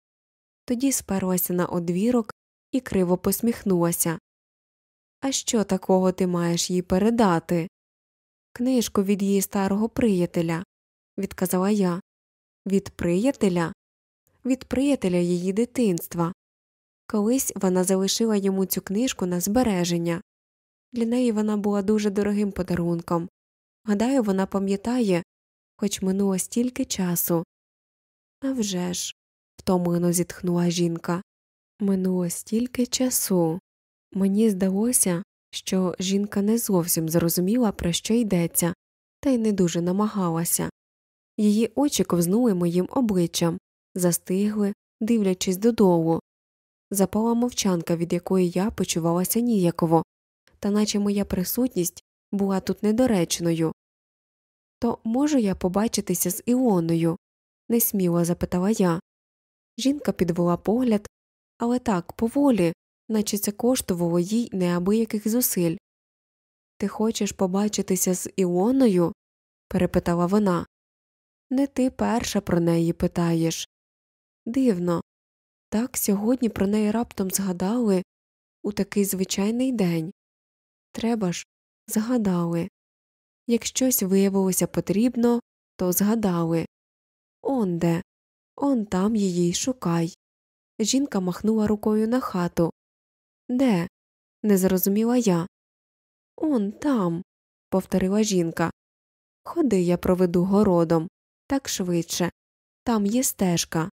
тоді сперлася на одвірок і криво посміхнулася. А що такого ти маєш їй передати? Книжку від її старого приятеля, відказала я. Від приятеля? Від приятеля її дитинства. Колись вона залишила йому цю книжку на збереження. Для неї вона була дуже дорогим подарунком. Гадаю, вона пам'ятає, хоч минуло стільки часу. «А вже ж», – втомлено зітхнула жінка. Минуло стільки часу. Мені здалося, що жінка не зовсім зрозуміла, про що йдеться, та й не дуже намагалася. Її очі ковзнули моїм обличчям, застигли, дивлячись додолу. Запала мовчанка, від якої я почувалася ніяково, та наче моя присутність була тут недоречною. То можу я побачитися з Іоною? несміло запитала я. Жінка підвела погляд, але так поволі, наче це коштувало їй неабияких зусиль. Ти хочеш побачитися з Іоною? перепитала вона. Не ти перша про неї питаєш. Дивно. Так сьогодні про неї раптом згадали у такий звичайний день. Треба ж, згадали. Як щось виявилося потрібно, то згадали Он де, он там її й шукай. Жінка махнула рукою на хату. Де? не зрозуміла я. Он там, повторила жінка. Ходи, я проведу городом, так швидше. Там є стежка.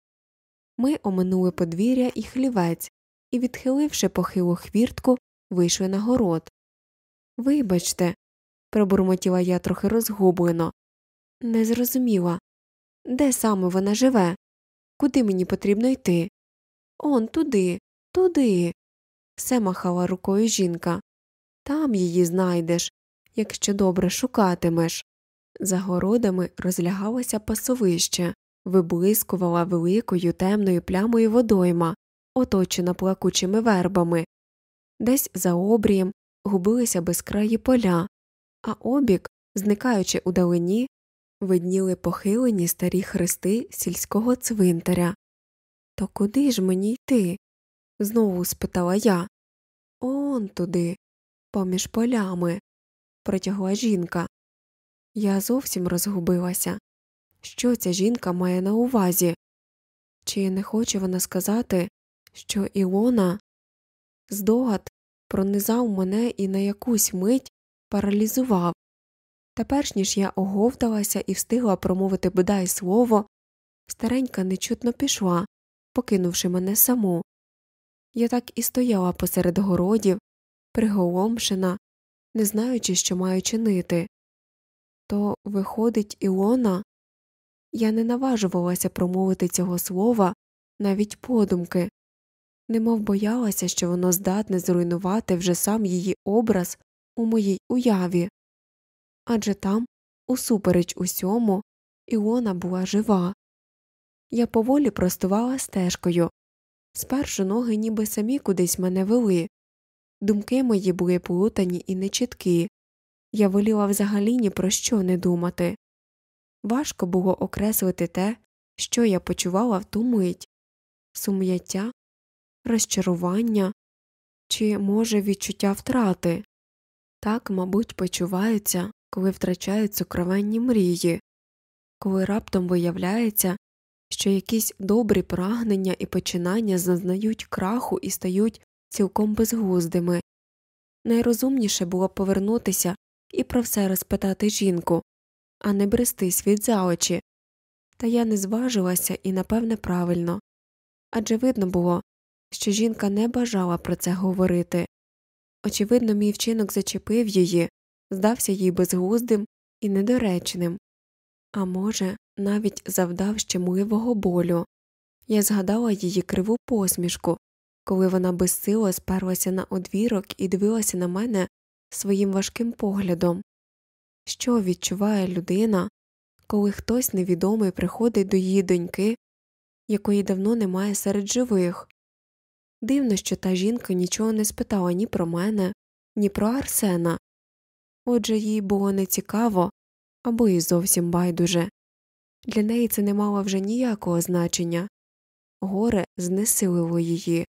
Ми оминули подвір'я і хлівець і, відхиливши похилу хвіртку, вийшли на город. Вибачте, пробурмотіла я трохи розгублено. Не зрозуміла. Де саме вона живе? Куди мені потрібно йти? Он туди, туди. Все махала рукою жінка. Там її знайдеш, якщо добре шукатимеш. За городами розлягалося пасовище, виблискувала великою темною плямою водойма, оточена плакучими вербами. Десь за обрієм губилися безкраї поля, а обік, зникаючи у далині, видніли похилені старі хрести сільського цвинтаря. То куди ж мені йти? знову спитала я. Он туди, поміж полями, протягла жінка. Я зовсім розгубилася. Що ця жінка має на увазі? Чи не хоче вона сказати, що Іона здогад пронизав мене і на якусь мить паралізував. Та перш ніж я оговталася і встигла промовити бодай слово, старенька нечутно пішла, покинувши мене саму. Я так і стояла посеред городів, приголомшена, не знаючи, що маю чинити. То, виходить, Ілона, я не наважувалася промовити цього слова навіть подумки, немов боялася, що воно здатне зруйнувати вже сам її образ у моїй уяві. Адже там, усупереч усьому, Іона була жива. Я поволі простувала стежкою. Спершу ноги ніби самі кудись мене вели. Думки мої були плутані і нечіткі. Я воліла взагалі ні про що не думати. Важко було окреслити те, що я почувала в ту мить сум'яття, розчарування чи, може, відчуття втрати. Так, мабуть, почуваються, коли втрачають сокровенні мрії, коли раптом виявляється, що якісь добрі прагнення і починання зазнають краху і стають цілком безглуздими. Найрозумніше було повернутися і про все розпитати жінку, а не брести світ за очі. Та я не зважилася і, напевне, правильно адже видно було, що жінка не бажала про це говорити. Очевидно, мій вчинок зачепив її, здався їй безглуздим і недоречним, а може, навіть завдав щемливого болю. Я згадала її криву посмішку, коли вона безсило сперлася на одвірок і дивилася на мене своїм важким поглядом. Що відчуває людина, коли хтось невідомий приходить до її доньки, якої давно немає серед живих? Дивно, що та жінка нічого не спитала ні про мене, ні про Арсена. Отже, їй було нецікаво або і зовсім байдуже. Для неї це не мало вже ніякого значення горе знесилило її,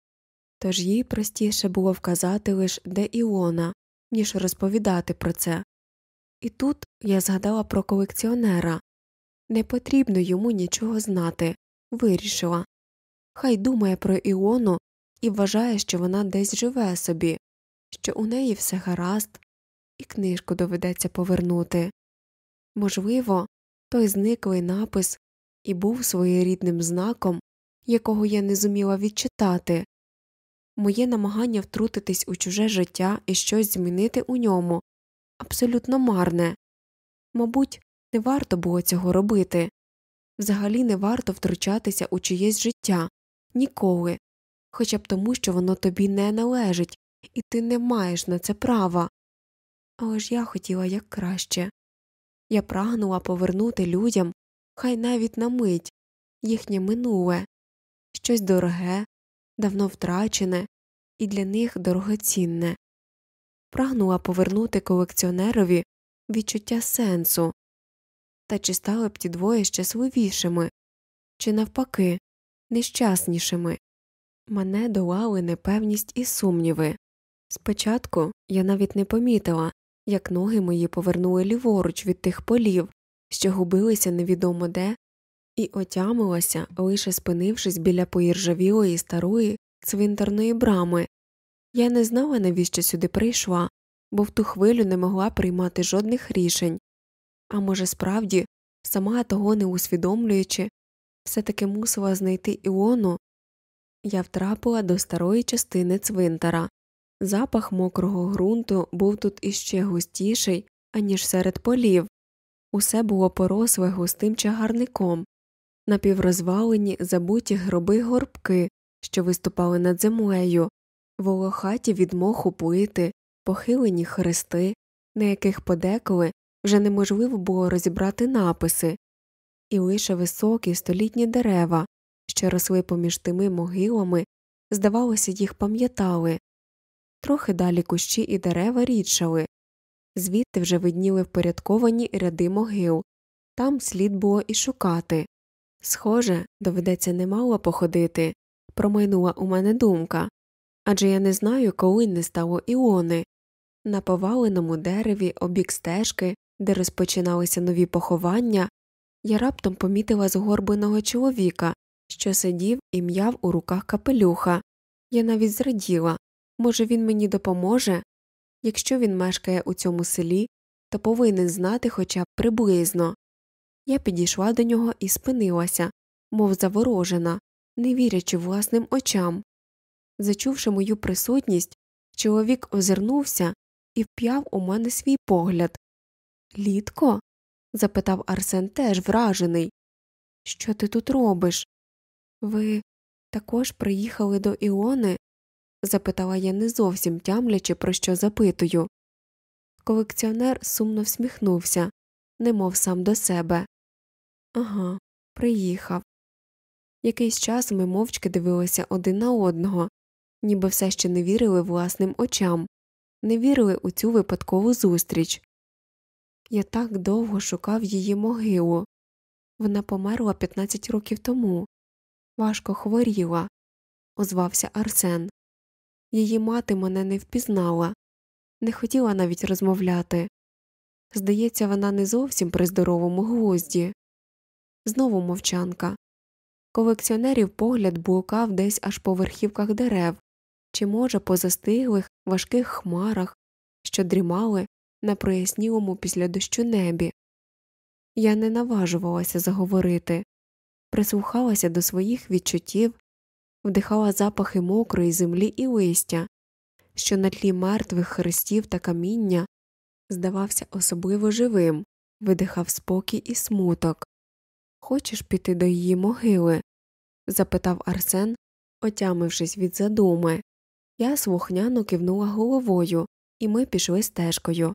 тож їй простіше було вказати лише де Іона, ніж розповідати про це. І тут я згадала про колекціонера не потрібно йому нічого знати, вирішила. Хай думає про Іону і вважає, що вона десь живе собі, що у неї все гаразд, і книжку доведеться повернути. Можливо, той зниклий напис і був своєрідним знаком, якого я не зуміла відчитати. Моє намагання втрутитись у чуже життя і щось змінити у ньому абсолютно марне. Мабуть, не варто було цього робити взагалі не варто втручатися у чиєсь життя ніколи, хоча б тому, що воно тобі не належить, і ти не маєш на це права. Але ж я хотіла як краще. Я прагнула повернути людям, хай навіть на мить, їхнє минуле, щось дороге, давно втрачене і для них дорогоцінне, прагнула повернути колекціонерові відчуття сенсу. Та чи стали б ті двоє щасливішими, чи навпаки, нещаснішими? Мене долали непевність і сумніви. Спочатку я навіть не помітила, як ноги мої повернули ліворуч від тих полів, що губилися невідомо де, і отямилася, лише спинившись біля поіржавілої старої цвинтарної брами. Я не знала, навіщо сюди прийшла, бо в ту хвилю не могла приймати жодних рішень. А може, справді, сама того не усвідомлюючи, все таки мусила знайти Іону, я втрапила до старої частини цвинтара. Запах мокрого ґрунту був тут іще густіший, аніж серед полів, усе було поросле густим чагарником, напіврозвалені забуті гроби горбки, що виступали над землею, волохаті від моху плити, похилені хрести, на яких подеколи вже неможливо було розібрати написи, і лише високі столітні дерева, що росли поміж тими могилами, здавалося, їх пам'ятали. Трохи далі кущі і дерева рідшали, звідти вже видніли впорядковані ряди могил, там слід було і шукати. Схоже, доведеться немало походити, промайнула у мене думка адже я не знаю, коли не стало Іони. На поваленому дереві обік стежки, де розпочиналися нові поховання, я раптом помітила згорбленого чоловіка, що сидів і м'яв у руках капелюха. Я навіть зраділа може, він мені допоможе? Якщо він мешкає у цьому селі, то повинен знати хоча б приблизно. Я підійшла до нього і спинилася, мов заворожена, не вірячи власним очам. Зачувши мою присутність, Чоловік озирнувся і вп'яв у мене свій погляд. Літко? запитав Арсен теж вражений. Що ти тут робиш? Ви також приїхали до Іони? Запитала я не зовсім тямлячи, про що запитую. Колекціонер сумно всміхнувся, немов сам до себе. Ага, приїхав. Якийсь час ми мовчки дивилися один на одного, ніби все ще не вірили власним очам, не вірили у цю випадкову зустріч. Я так довго шукав її могилу. Вона померла 15 років тому. Важко хворіла, озвався Арсен. Її мати мене не впізнала, не хотіла навіть розмовляти. Здається, вона не зовсім при здоровому глузді. Знову мовчанка. Колекціонерів погляд блукав десь аж по верхівках дерев, чи, може, по застиглих, важких хмарах, що дрімали на прояснілому після дощу небі. Я не наважувалася заговорити, прислухалася до своїх відчуттів, вдихала запахи мокрої землі і листя, що на тлі мертвих хрестів та каміння здавався особливо живим, видихав спокій і смуток. Хочеш піти до її могили? запитав Арсен, отямившись від задуми. Я слухняно кивнула головою, і ми пішли стежкою.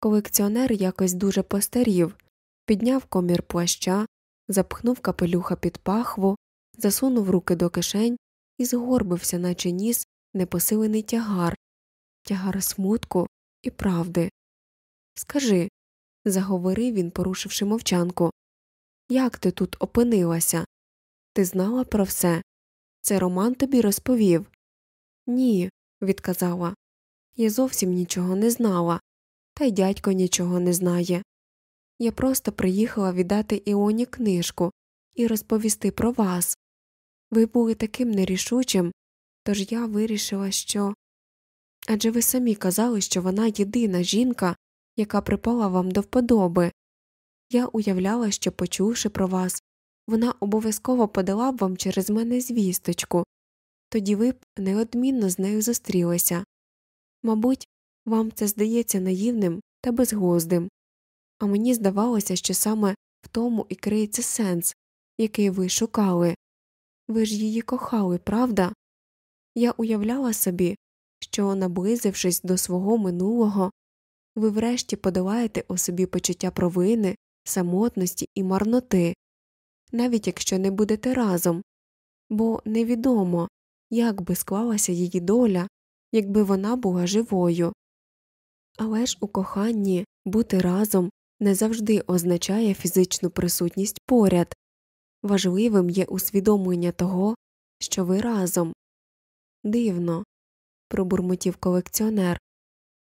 Колекціонер якось дуже постарів, підняв комір плаща, запхнув капелюха під пахву, засунув руки до кишень і згорбився, наче ніс непосилений тягар, тягар смутку і правди. Скажи, заговорив він, порушивши мовчанку, як ти тут опинилася? Ти знала про все? Це Роман тобі розповів? Ні, відказала. Я зовсім нічого не знала, та й дядько нічого не знає. Я просто приїхала віддати Іоні книжку і розповісти про вас. Ви були таким нерішучим, тож я вирішила, що. Адже ви самі казали, що вона єдина жінка, яка припала вам до вподоби. Я уявляла, що, почувши про вас, вона обов'язково подала б вам через мене звісточку, тоді ви б неодмінно з нею зустрілися. Мабуть, вам це здається наївним та безглуздим, а мені здавалося, що саме в тому і криється сенс, який ви шукали. Ви ж її кохали, правда? Я уявляла собі, що, наблизившись до свого минулого, ви врешті подолаєте у собі почуття провини, самотності і марноти, навіть якщо не будете разом, бо невідомо, як би склалася її доля, якби вона була живою. Але ж у коханні бути разом не завжди означає фізичну присутність поряд важливим є усвідомлення того, що ви разом. Дивно. пробурмотів колекціонер.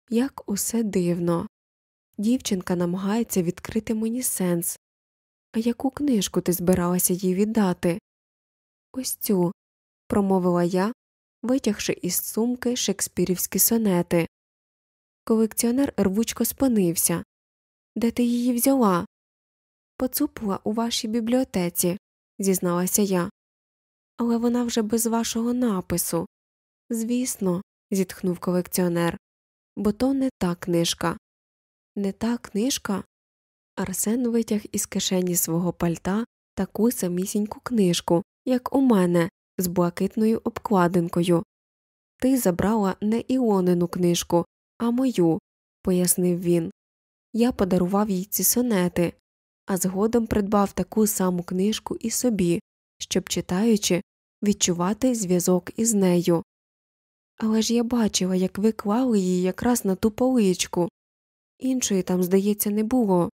Як усе дивно. Дівчинка намагається відкрити мені сенс. А яку книжку ти збиралася їй віддати? Ось цю, промовила я, витягши із сумки шекспірівські сонети. Колекціонер рвучко спинився. Де ти її взяла? Поцупила у вашій бібліотеці, зізналася я. Але вона вже без вашого напису. Звісно, зітхнув колекціонер, бо то не та книжка. Не та книжка. Арсен витяг із кишені свого пальта таку самісіньку книжку, як у мене, з блакитною обкладинкою. Ти забрала не Іонину книжку, а мою, пояснив він. Я подарував їй ці сонети, а згодом придбав таку саму книжку і собі, щоб, читаючи, відчувати зв'язок із нею. Але ж я бачила, як ви клали її якраз на ту поличку. Іншої там, здається, не було.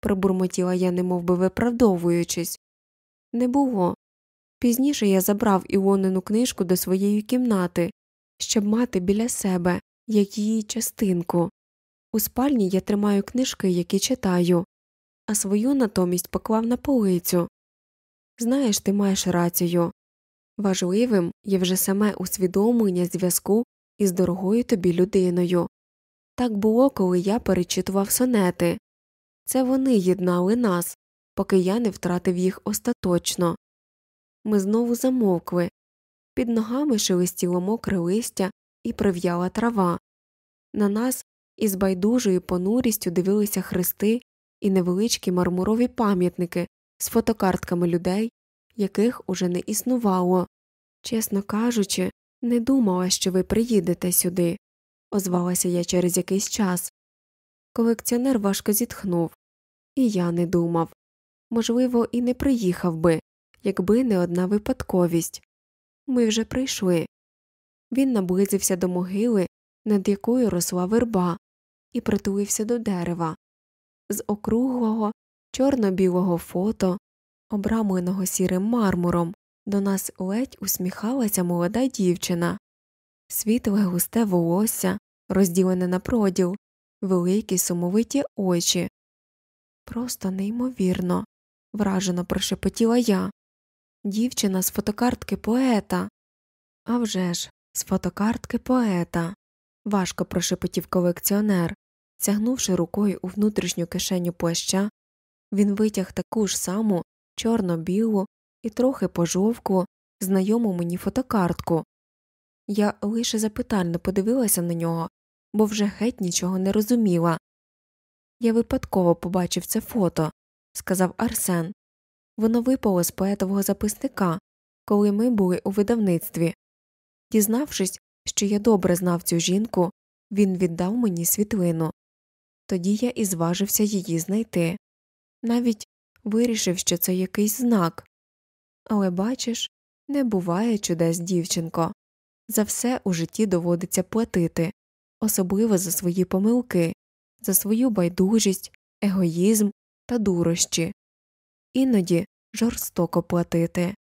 пробурмотіла я, немов би виправдовуючись. Не було. Пізніше я забрав Іонину книжку до своєї кімнати, щоб мати біля себе, як її частинку. У спальні я тримаю книжки, які читаю, а свою натомість поклав на полицю. Знаєш, ти маєш рацію. Важливим є вже саме усвідомлення зв'язку із дорогою тобі людиною. Так було, коли я перечитував сонети це вони єднали нас, поки я не втратив їх остаточно. Ми знову замовкли. Під ногами шелестіло мокре листя, і прив'яла трава. На нас із байдужою понурістю дивилися хрести і невеличкі мармурові пам'ятники з фотокартками людей, яких уже не існувало. Чесно кажучи, не думала, що ви приїдете сюди, озвалася я через якийсь час. Колекціонер важко зітхнув, і я не думав можливо, і не приїхав би, якби не одна випадковість. Ми вже прийшли. Він наблизився до могили, над якою росла верба, і притулився до дерева. З округлого, чорно білого фото, обрамленого сірим мармуром, до нас ледь усміхалася молода дівчина, світле густе волосся, розділене на проділ, великі сумовиті очі. Просто неймовірно, вражено прошепотіла я. Дівчина з фотокартки поета. «А вже ж, з фотокартки поета. важко прошепотів колекціонер. Тягнувши рукою у внутрішню кишеню плаща, він витяг таку ж саму чорно білу і трохи пожовклу, знайому мені фотокартку. Я лише запитально подивилася на нього, бо вже геть нічого не розуміла. Я випадково побачив це фото, сказав Арсен. Воно випало з поетового записника, коли ми були у видавництві. Дізнавшись, що я добре знав цю жінку, він віддав мені світлину. Тоді я і зважився її знайти. Навіть вирішив, що це якийсь знак. Але бачиш, не буває чудес, дівчинко. За все у житті доводиться платити, особливо за свої помилки, за свою байдужість, егоїзм та дурощі, іноді жорстоко платити.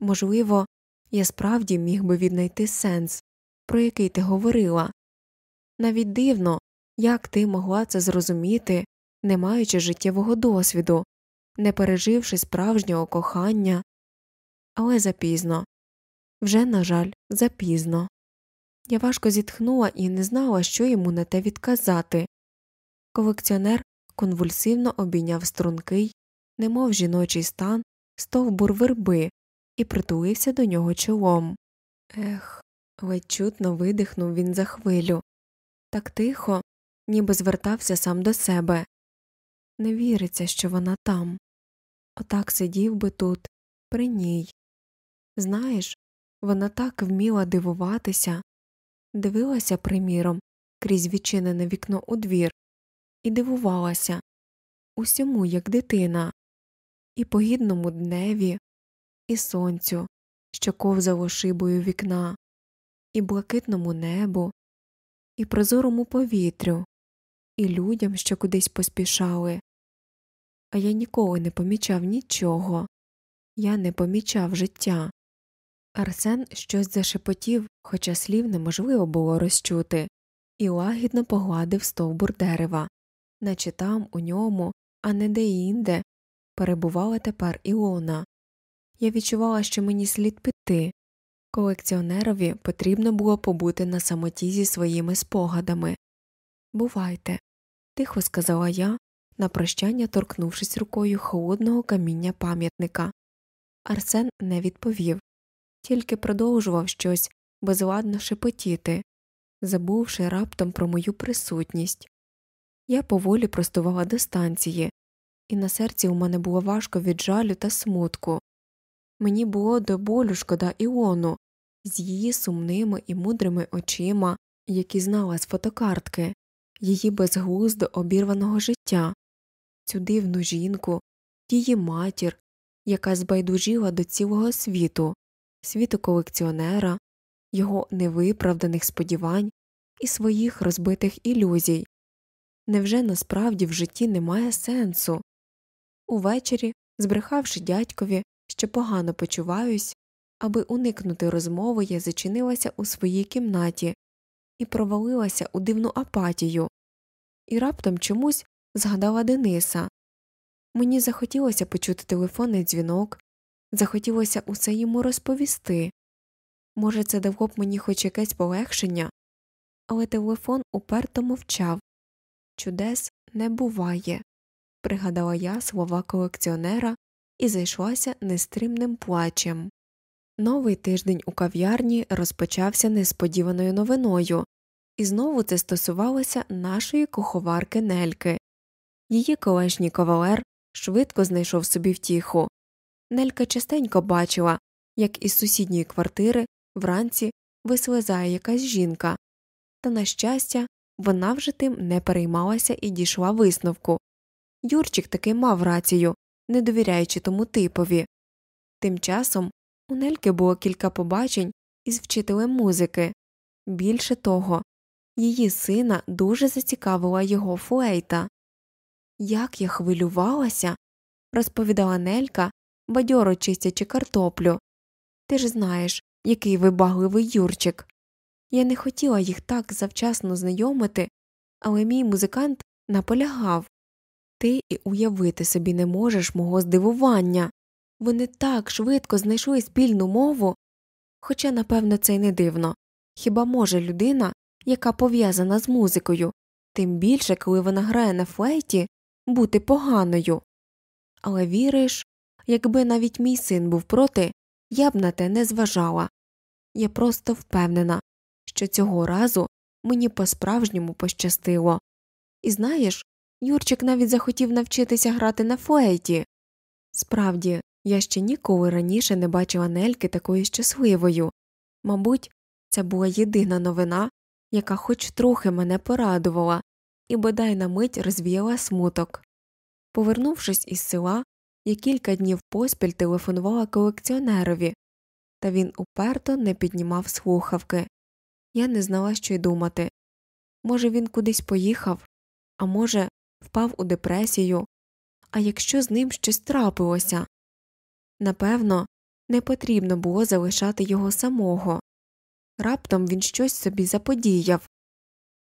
Можливо, я справді міг би віднайти сенс, про який ти говорила. Навіть дивно, як ти могла це зрозуміти, не маючи життєвого досвіду, не переживши справжнього кохання, але запізно вже, на жаль, запізно. Я важко зітхнула і не знала, що йому на те відказати. Колекціонер конвульсивно обійняв стрункий, немов жіночий стан, стовбур верби і притулився до нього чолом. Ех, ледь чутно видихнув він за хвилю. Так тихо, ніби звертався сам до себе. Не віриться, що вона там. Отак сидів би тут, при ній. Знаєш, вона так вміла дивуватися, дивилася, приміром, крізь відчинене вікно у двір, і дивувалася усьому, як дитина, і погідному дневі, і сонцю, що ковзало шибою вікна, і блакитному небу, і прозорому повітрю, і людям, що кудись поспішали. А я ніколи не помічав нічого, я не помічав життя. Арсен щось зашепотів, хоча слів неможливо було розчути, і лагідно погладив стовбур дерева, наче там, у ньому, а не де інде, перебувала тепер Іона. Я відчувала, що мені слід піти. Колекціонерові потрібно було побути на самоті зі своїми спогадами. Бувайте, тихо сказала я, на прощання торкнувшись рукою холодного каміння пам'ятника. Арсен не відповів, тільки продовжував щось безладно шепотіти, забувши раптом про мою присутність. Я поволі простувала до станції, і на серці у мене було важко від жалю та смутку. Мені було до болю шкода Іону з її сумними і мудрими очима, які знала з фотокартки, її безглуздо обірваного життя, цю дивну жінку, її матір, яка збайдужила до цілого світу, світу колекціонера, його невиправданих сподівань і своїх розбитих ілюзій. Невже насправді в житті немає сенсу? Увечері, збрехавши дядькові, що погано почуваюсь, аби уникнути розмови, я зачинилася у своїй кімнаті і провалилася у дивну апатію, і раптом чомусь згадала Дениса. Мені захотілося почути телефонний дзвінок, захотілося усе йому розповісти. Може, це дало б мені хоч якесь полегшення, але телефон уперто мовчав чудес не буває пригадала я слова колекціонера і зайшлася нестримним плачем. Новий тиждень у кав'ярні розпочався несподіваною новиною, і знову це стосувалося нашої куховарки Нельки. Її колишній кавалер швидко знайшов собі втіху. Нелька частенько бачила, як із сусідньої квартири вранці вислизає якась жінка, та, на щастя, вона вже тим не переймалася і дійшла висновку. Юрчик таки мав рацію, не довіряючи тому типові. Тим часом у Нельки було кілька побачень із вчителем музики. Більше того, її сина дуже зацікавила його флейта. Як я хвилювалася, розповідала Нелька, бадьоро чистячи картоплю. Ти ж знаєш, який вибагливий Юрчик. Я не хотіла їх так завчасно знайомити, але мій музикант наполягав ти і уявити собі не можеш мого здивування. Вони так швидко знайшли спільну мову. Хоча, напевно, це й не дивно хіба може людина, яка пов'язана з музикою, тим більше, коли вона грає на флейті, бути поганою. Але віриш, якби навіть мій син був проти, я б на те не зважала. Я просто впевнена, що цього разу мені по справжньому пощастило. І знаєш, Юрчик навіть захотів навчитися грати на флейті. Справді, я ще ніколи раніше не бачила Нельки такою щасливою. Мабуть, це була єдина новина, яка хоч трохи мене порадувала, і бодай на мить розвіяла смуток. Повернувшись із села, я кілька днів поспіль телефонувала колекціонерові, та він уперто не піднімав слухавки. Я не знала, що й думати. Може, він кудись поїхав, а може, впав у депресію, а якщо з ним щось трапилося. Напевно, не потрібно було залишати його самого. Раптом він щось собі заподіяв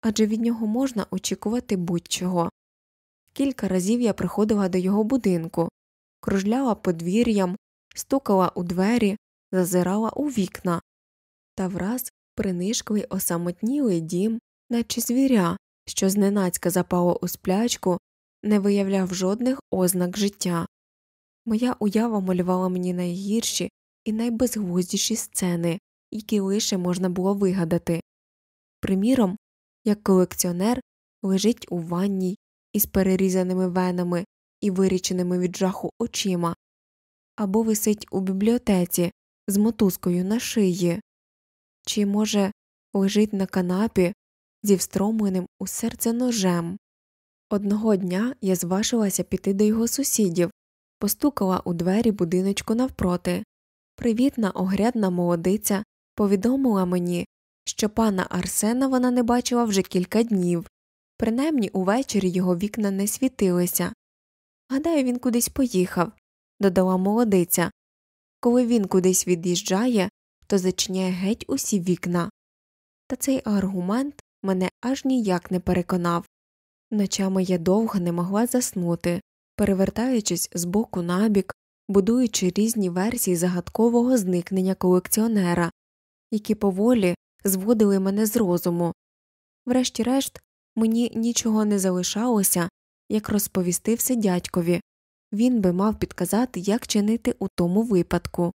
адже від нього можна очікувати будь чого. Кілька разів я приходила до його будинку, кружляла подвір'ям, стукала у двері, зазирала у вікна, та враз принишклий осамотнілий дім, наче звіря, що зненацька запало у сплячку, не виявляв жодних ознак життя. Моя уява малювала мені найгірші і найбезглуздіші сцени, які лише можна було вигадати. Приміром, як колекціонер лежить у ванній із перерізаними венами і виріченими від жаху очима, або висить у бібліотеці з мотузкою на шиї, чи, може, лежить на канапі зі встромленим у серце ножем. Одного дня я зважилася піти до його сусідів, постукала у двері будиночку навпроти. Привітна огрядна молодиця повідомила мені, що пана Арсена вона не бачила вже кілька днів, принаймні увечері його вікна не світилися. Гадаю, він кудись поїхав, додала молодиця. Коли він кудись від'їжджає, то зачиняє геть усі вікна. Та цей аргумент мене аж ніяк не переконав. Ночами я довго не могла заснути, перевертаючись з боку на бік, будуючи різні версії загадкового зникнення колекціонера, які поволі зводили мене з розуму. Врешті-решт, мені нічого не залишалося, як розповісти все дядькові він би мав підказати, як чинити у тому випадку.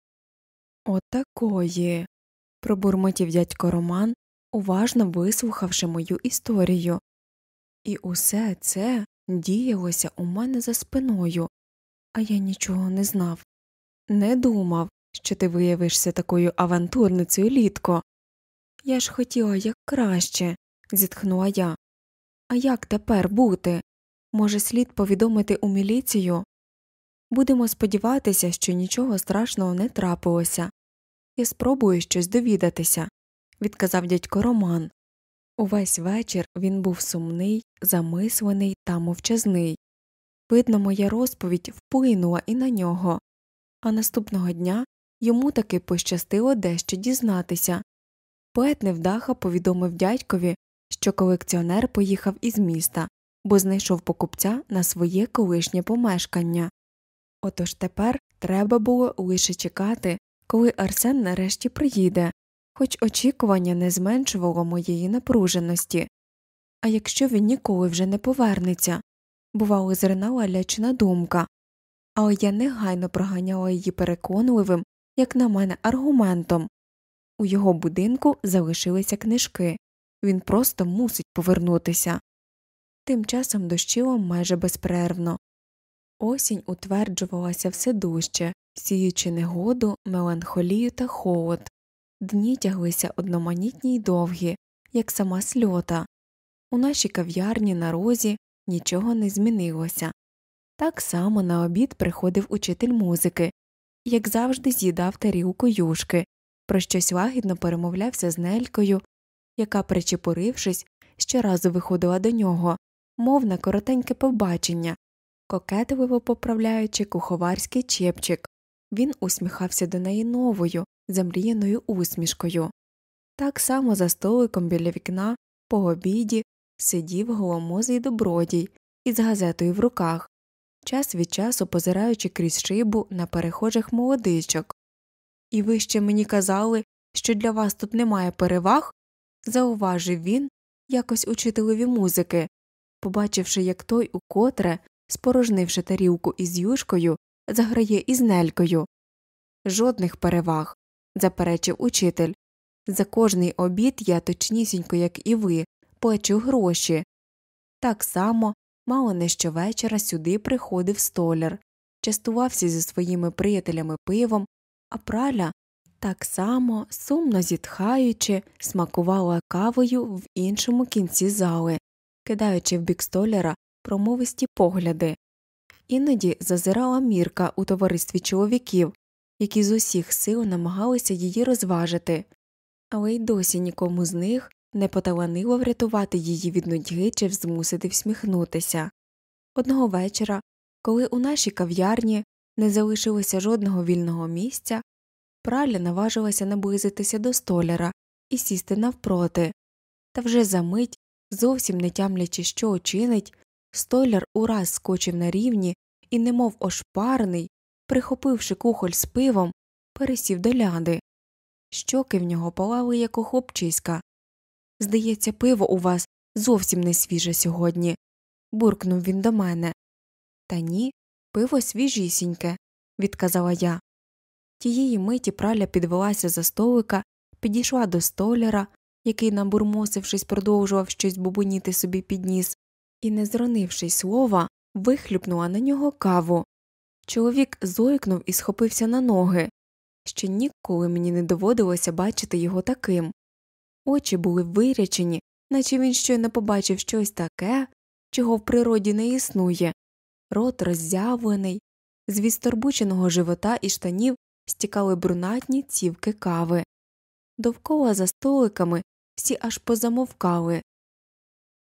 Отакої. пробурмотів дядько Роман, уважно вислухавши мою історію. І усе це діялося у мене за спиною, а я нічого не знав. Не думав, що ти виявишся такою авантурницею літко. Я ж хотіла як краще, зітхнула я. А як тепер бути? Може, слід повідомити у міліцію? Будемо сподіватися, що нічого страшного не трапилося. Я спробую щось довідатися, відказав дядько Роман. Увесь вечір він був сумний, замислений та мовчазний. Видно, моя розповідь вплинула і на нього, а наступного дня йому таки пощастило дещо дізнатися. Поет невдаха повідомив дядькові, що колекціонер поїхав із міста, бо знайшов покупця на своє колишнє помешкання. Отож тепер треба було лише чекати, коли Арсен нарешті приїде, хоч очікування не зменшувало моєї напруженості. А якщо він ніколи вже не повернеться, бувало, зринала лячна думка, але я негайно проганяла її переконливим як на мене, аргументом. У його будинку залишилися книжки він просто мусить повернутися. Тим часом дощило майже безперервно. Осінь утверджувалася все дужче, сіючи негоду, меланхолію та холод. Дні тяглися одноманітні й довгі, як сама сльота. У нашій кав'ярні на розі нічого не змінилося. Так само на обід приходив учитель музики, як завжди з'їдав тарілку юшки, про щось лагідно перемовлявся з нелькою, яка, причепурившись, щоразу виходила до нього, мов на коротеньке побачення, кокетливо поправляючи куховарський чепчик. Він усміхався до неї новою, замріяною усмішкою. Так само за столиком біля вікна, по обіді, сидів голомозий добродій із газетою в руках, час від часу позираючи крізь шибу на перехожих молодичок. І ви ще мені казали, що для вас тут немає переваг? зауважив він якось учителеві музики, побачивши, як той укотре, спорожнивши тарілку із юшкою, заграє із нелькою. Жодних переваг, заперечив учитель. За кожний обід я точнісінько, як і ви, плачу гроші. Так само, мало не щовечора сюди приходив столяр, частувався зі своїми приятелями пивом, а праля так само, сумно зітхаючи, смакувала кавою в іншому кінці зали, кидаючи в бік столяра промовисті погляди. Іноді зазирала мірка у товаристві чоловіків, які з усіх сил намагалися її розважити, але й досі нікому з них не поталанило врятувати її від нудьги чи змусити всміхнутися. Одного вечора, коли у нашій кав'ярні не залишилося жодного вільного місця, праля наважилася наблизитися до столяра і сісти навпроти, та вже за мить, зовсім не тямлячи, що очинить, столяр ураз скочив на рівні і, немов ошпарний, прихопивши кухоль з пивом, пересів до ляди. Щоки в нього палали, як у хлопчиська. Здається, пиво у вас зовсім не свіже сьогодні, буркнув він до мене. Та ні, пиво свіжісіньке, відказала я. Тієї миті праля підвелася за столика, підійшла до столяра, який, набурмосившись, продовжував щось бубоніти собі під ніс, і, не зронивши слова, вихлюпнула на нього каву. Чоловік зойкнув і схопився на ноги. Ще ніколи мені не доводилося бачити його таким. Очі були вирячені, наче він щойно побачив щось таке, чого в природі не існує, рот роззявлений, з відсторбученого живота і штанів стікали брунатні цівки кави. Довкола за столиками всі аж позамовкали.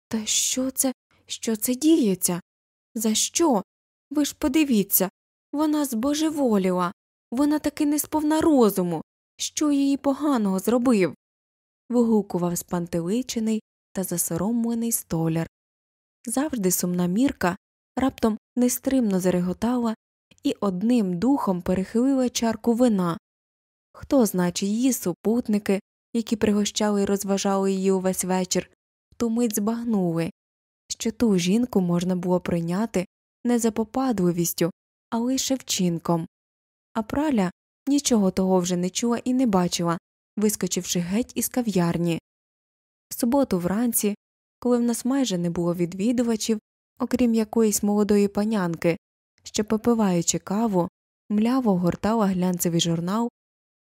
Та що це, що це діється? За що? Ви ж подивіться, вона збожеволіла, вона таки не сповна розуму. Що її поганого зробив? вигукував спантеличений та засоромлений столяр. Завжди сумна мірка раптом нестримно зареготала і одним духом перехилила чарку вина. Хто значить її супутники, які пригощали і розважали її увесь вечір, в ту мить збагнули, що ту жінку можна було прийняти не за попадливістю, а лише вчинком. А праля нічого того вже не чула і не бачила, вискочивши геть із кав'ярні. В суботу вранці, коли в нас майже не було відвідувачів, окрім якоїсь молодої панянки, що, попиваючи каву, мляво гортала глянцевий журнал,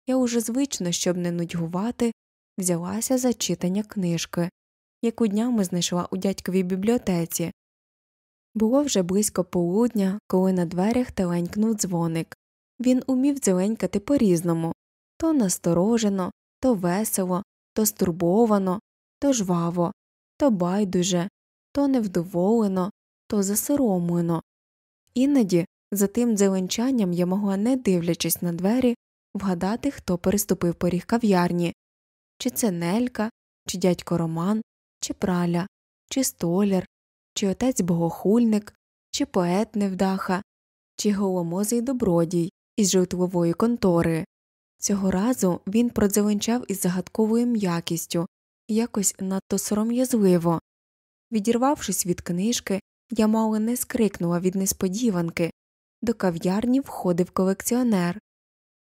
я уже звично, щоб не нудьгувати, взялася за читання книжки, яку днями знайшла у дядьковій бібліотеці. Було вже близько полудня, коли на дверях теленькнув дзвоник. Він умів дзеленькати по різному то насторожено, то весело, то стурбовано, то жваво, то байдуже, то невдоволено, то засоромлено. Іноді за тим дзеленчанням я могла, не дивлячись на двері, вгадати, хто переступив поріг кав'ярні чи це Нелька, чи дядько Роман, чи праля, чи столяр, чи отець богохульник, чи поет невдаха, чи голомозий добродій із жовтлової контори. Цього разу він продзеленчав із загадковою м'якістю, якось надто сором'язливо. Відірвавшись від книжки, я мало не скрикнула від несподіванки. До кав'ярні входив колекціонер.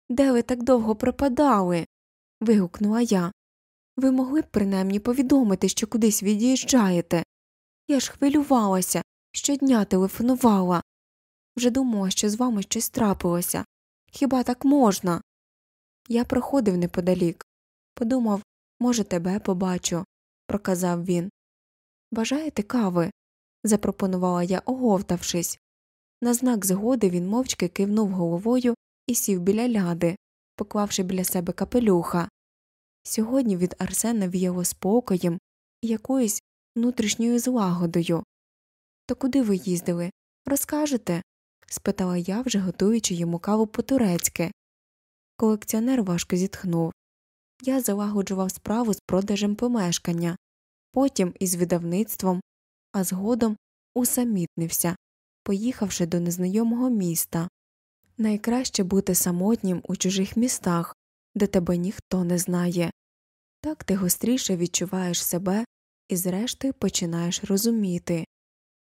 Де ви так довго пропадали? вигукнула я. Ви могли б принаймні повідомити, що кудись від'їжджаєте. Я ж хвилювалася, щодня телефонувала. Вже думала, що з вами щось трапилося. Хіба так можна? Я проходив неподалік. Подумав, може, тебе побачу, проказав він. Бажаєте кави? запропонувала я, оговтавшись. На знак згоди він мовчки кивнув головою і сів біля ляди, поклавши біля себе капелюха. Сьогодні від Арсена віяло спокоєм і якоюсь внутрішньою злагодою. То куди ви їздили? Розкажете? спитала я, вже готуючи йому каву по турецьки. Колекціонер важко зітхнув. Я залагоджував справу з продажем помешкання, потім із видавництвом, а згодом усамітнився, поїхавши до незнайомого міста. Найкраще бути самотнім у чужих містах, де тебе ніхто не знає. Так ти гостріше відчуваєш себе і, зрештою, починаєш розуміти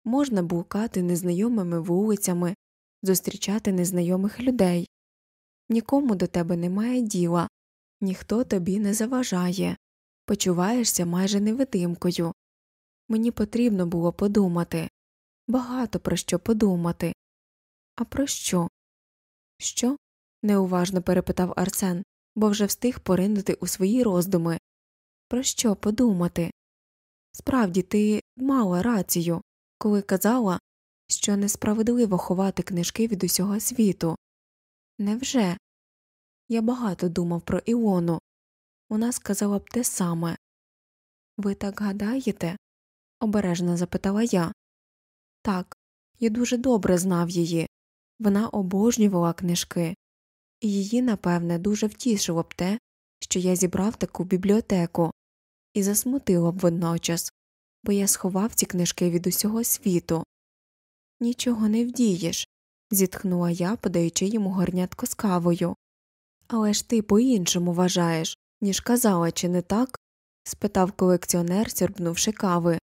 можна блукати незнайомими вулицями, зустрічати незнайомих людей. Нікому до тебе немає діла, ніхто тобі не заважає, почуваєшся майже невидимкою. Мені потрібно було подумати багато про що подумати. А про що? Що? неуважно перепитав Арсен, бо вже встиг поринути у свої роздуми. Про що подумати? Справді, ти мала рацію, коли казала, що несправедливо ховати книжки від усього світу. Невже? Я багато думав про Іону. Вона сказала б те саме. Ви так гадаєте? обережно запитала я. Так, я дуже добре знав її. Вона обожнювала книжки, і її, напевне, дуже втішило б те, що я зібрав таку бібліотеку, і засмутило б водночас, бо я сховав ці книжки від усього світу. Нічого не вдієш, зітхнула я, подаючи йому горнятко з кавою. Але ж ти по іншому вважаєш, ніж казала, чи не так? спитав колекціонер, сірбнувши кави.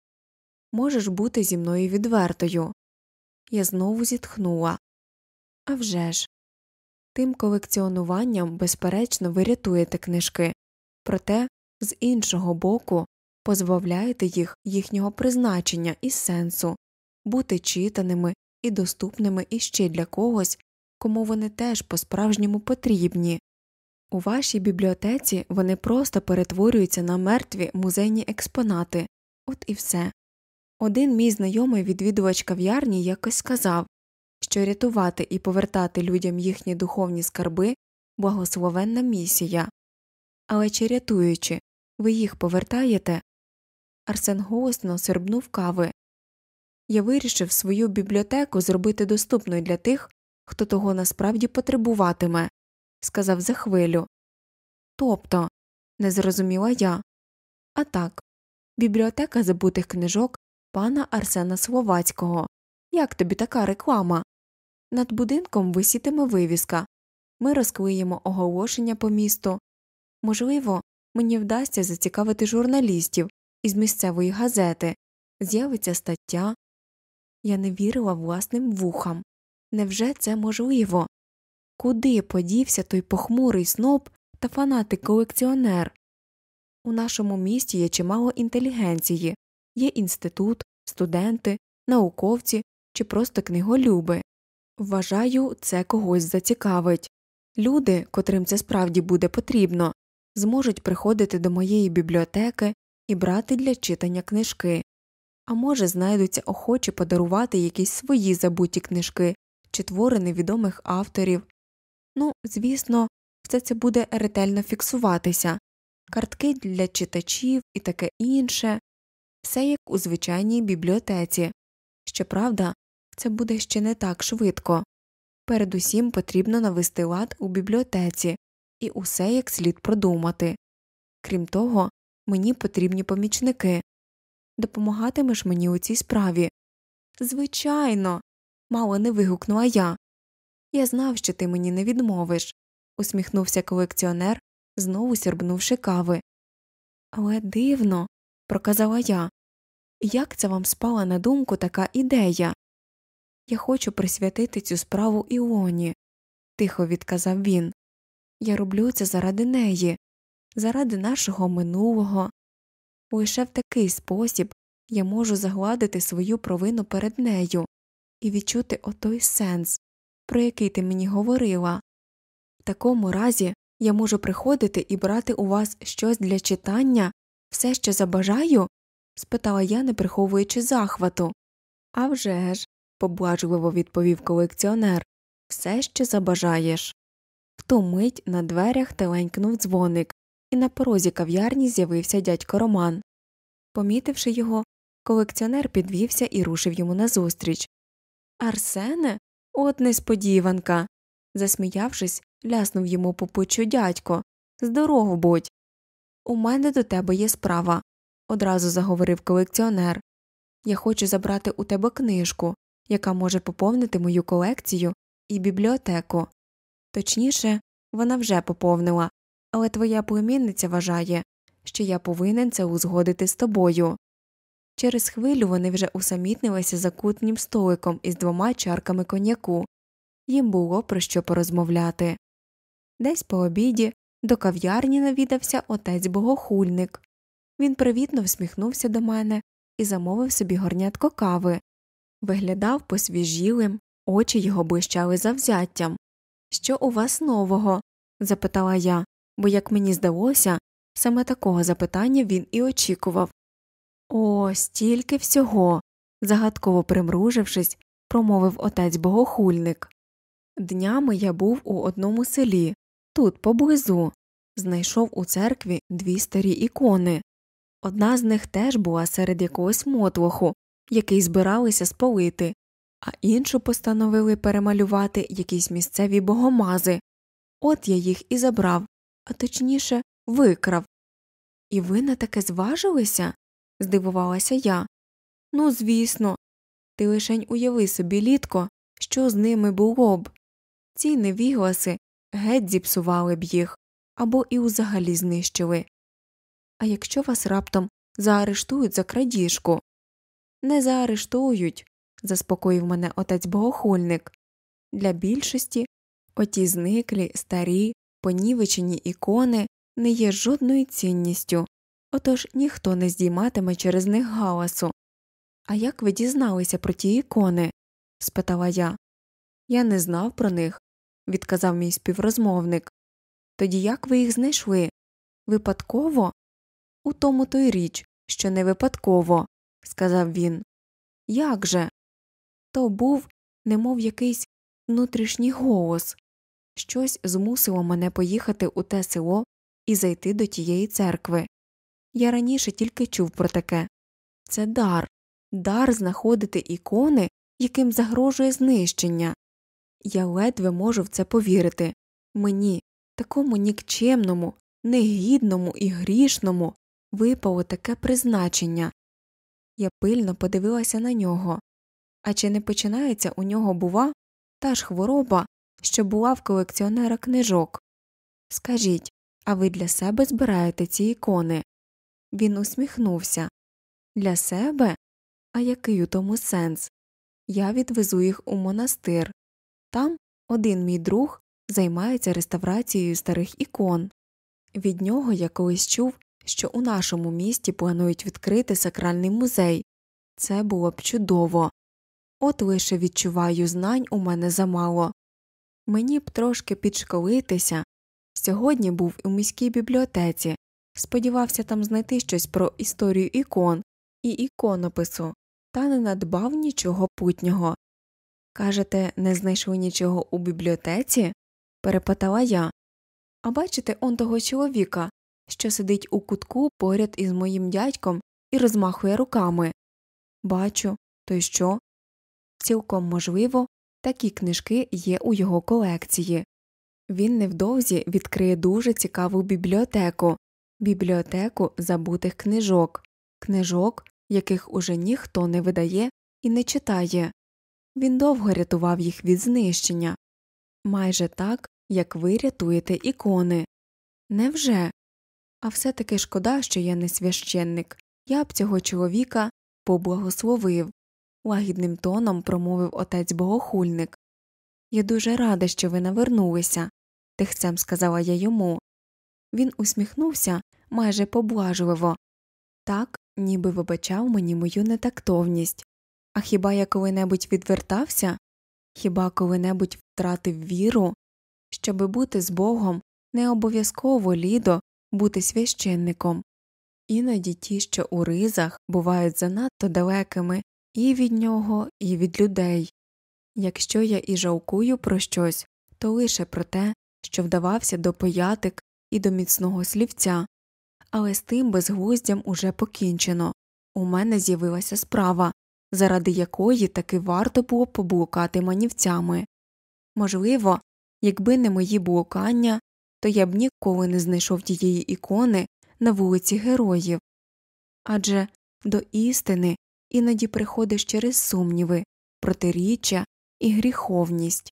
Можеш бути зі мною відвертою. Я знову зітхнула. «А вже ж, Тим колекціонуванням, безперечно, ви рятуєте книжки, проте, з іншого боку, позбавляєте їх їхнього призначення і сенсу бути читаними і доступними іще для когось, кому вони теж по справжньому потрібні. У вашій бібліотеці вони просто перетворюються на мертві музейні експонати, от і все. Один мій знайомий відвідувач кав'ярні якось сказав що рятувати і повертати людям їхні духовні скарби благословенна місія. Але чи рятуючи, ви їх повертаєте? Арсен голосно сербнув кави. Я вирішив свою бібліотеку зробити доступною для тих, хто того насправді потребуватиме, сказав за хвилю. Тобто, не зрозуміла я. А так, бібліотека забутих книжок пана Арсена Словацького. Як тобі така реклама? Над будинком висітиме вивіска ми розклеїмо оголошення по місту. Можливо, мені вдасться зацікавити журналістів із місцевої газети, з'явиться стаття. Я не вірила власним вухам. Невже це можливо? Куди подівся той похмурий сноб та фанатик колекціонер? У нашому місті є чимало інтелігенції, є інститут, студенти, науковці чи просто книголюби. Вважаю, це когось зацікавить. Люди, котрим це справді буде потрібно, зможуть приходити до моєї бібліотеки і брати для читання книжки, а може, знайдуться охочі подарувати якісь свої забуті книжки чи твори невідомих авторів. Ну, звісно, все це буде ретельно фіксуватися картки для читачів і таке інше, все як у звичайній бібліотеці. Щоправда, це буде ще не так швидко. Передусім потрібно навести лад у бібліотеці і усе як слід продумати. Крім того, мені потрібні помічники. Допомагатимеш мені у цій справі. Звичайно. мало не вигукнула я. Я знав, що ти мені не відмовиш, усміхнувся колекціонер, знову сірбнувши кави. Але дивно, проказала я. Як це вам спала на думку така ідея? Я хочу присвятити цю справу Іоні, тихо відказав він. Я роблю це заради неї, заради нашого минулого. Лише в такий спосіб я можу загладити свою провину перед нею і відчути отой сенс, про який ти мені говорила. В такому разі я можу приходити і брати у вас щось для читання, все, що забажаю? спитала я, не приховуючи захвату. «А вже ж», – поблажливо відповів колекціонер, все, що забажаєш. Ту мить на дверях теленькнув дзвоник, і на порозі кав'ярні з'явився дядько Роман. Помітивши його, колекціонер підвівся і рушив йому назустріч. Арсене? От несподіванка. засміявшись, ляснув йому по пучу дядько. Здоров будь. У мене до тебе є справа, одразу заговорив колекціонер. Я хочу забрати у тебе книжку, яка може поповнити мою колекцію і бібліотеку. Точніше, вона вже поповнила, але твоя племінниця вважає, що я повинен це узгодити з тобою. Через хвилю вони вже усамітнилися за кутнім столиком із двома чарками коньяку. Їм було про що порозмовляти. Десь по обіді до кав'ярні навідався отець богохульник. Він привітно всміхнувся до мене і замовив собі горнятко кави. Виглядав посвіжілим, очі його блищали завзяттям. Що у вас нового? запитала я, бо, як мені здалося, саме такого запитання він і очікував. О, стільки всього. загадково примружившись, промовив отець богохульник. Днями я був у одному селі, тут поблизу, знайшов у церкві дві старі ікони. Одна з них теж була серед якогось мотлоху, який збиралися спалити, а іншу постановили перемалювати якісь місцеві богомази. От я їх і забрав, а точніше, викрав. І ви на таке зважилися? здивувалася я. Ну, звісно, ти лишень уяви собі літко, що з ними було б. Ці невігласи геть зіпсували б їх або і взагалі знищили. А якщо вас раптом заарештують за крадіжку? Не заарештують, заспокоїв мене отець богохульник. Для більшості оті зниклі, старі, понівечені ікони не є жодною цінністю, отож ніхто не здійматиме через них галасу. А як ви дізналися про ті ікони? спитала я. Я не знав про них, відказав мій співрозмовник. Тоді як ви їх знайшли? Випадково? У тому то й річ, що не випадково, сказав він. Як же? То був, немов якийсь внутрішній голос. Щось змусило мене поїхати у те село і зайти до тієї церкви. Я раніше тільки чув про таке це дар, дар знаходити ікони, яким загрожує знищення. Я ледве можу в це повірити мені, такому нікчемному, негідному і грішному, випало таке призначення. Я пильно подивилася на нього. А чи не починається у нього, бува, та ж хвороба, що була в колекціонера книжок? Скажіть, а ви для себе збираєте ці ікони? Він усміхнувся. Для себе? А який у тому сенс? Я відвезу їх у монастир. Там один мій друг займається реставрацією старих ікон. Від нього я колись чув, що у нашому місті планують відкрити сакральний музей. Це було б чудово. От лише відчуваю знань у мене замало. Мені б трошки підшколитися. Сьогодні був у міській бібліотеці, сподівався там знайти щось про історію ікон і іконопису, та не надбав нічого путнього. Кажете, не знайшли нічого у бібліотеці? перепитала я. А бачите он того чоловіка, що сидить у кутку поряд із моїм дядьком і розмахує руками. Бачу, то й що? Цілком можливо, такі книжки є у його колекції. Він невдовзі відкриє дуже цікаву бібліотеку бібліотеку забутих книжок, книжок, яких уже ніхто не видає і не читає. Він довго рятував їх від знищення майже так, як ви рятуєте ікони. Невже? А все таки шкода, що я не священник, я б цього чоловіка поблагословив, лагідним тоном промовив отець богохульник. Я дуже рада, що ви навернулися. тихцем сказала я йому. Він усміхнувся майже поблажливо так, ніби вибачав мені мою нетактовність. А хіба я коли-небудь відвертався? Хіба коли-небудь втратив віру? Щоби бути з Богом, не обов'язково лідо бути священником. Іноді ті, що у ризах, бувають занадто далекими і від нього, і від людей. Якщо я і жалкую про щось, то лише про те, що вдавався до поятик і до міцного слівця, але з тим безглуздям уже покінчено у мене з'явилася справа, заради якої таки варто було поблукати манівцями. Можливо, якби не мої блукання, то я б ніколи не знайшов тієї ікони на вулиці героїв. Адже до істини іноді приходиш через сумніви, протиріччя і гріховність.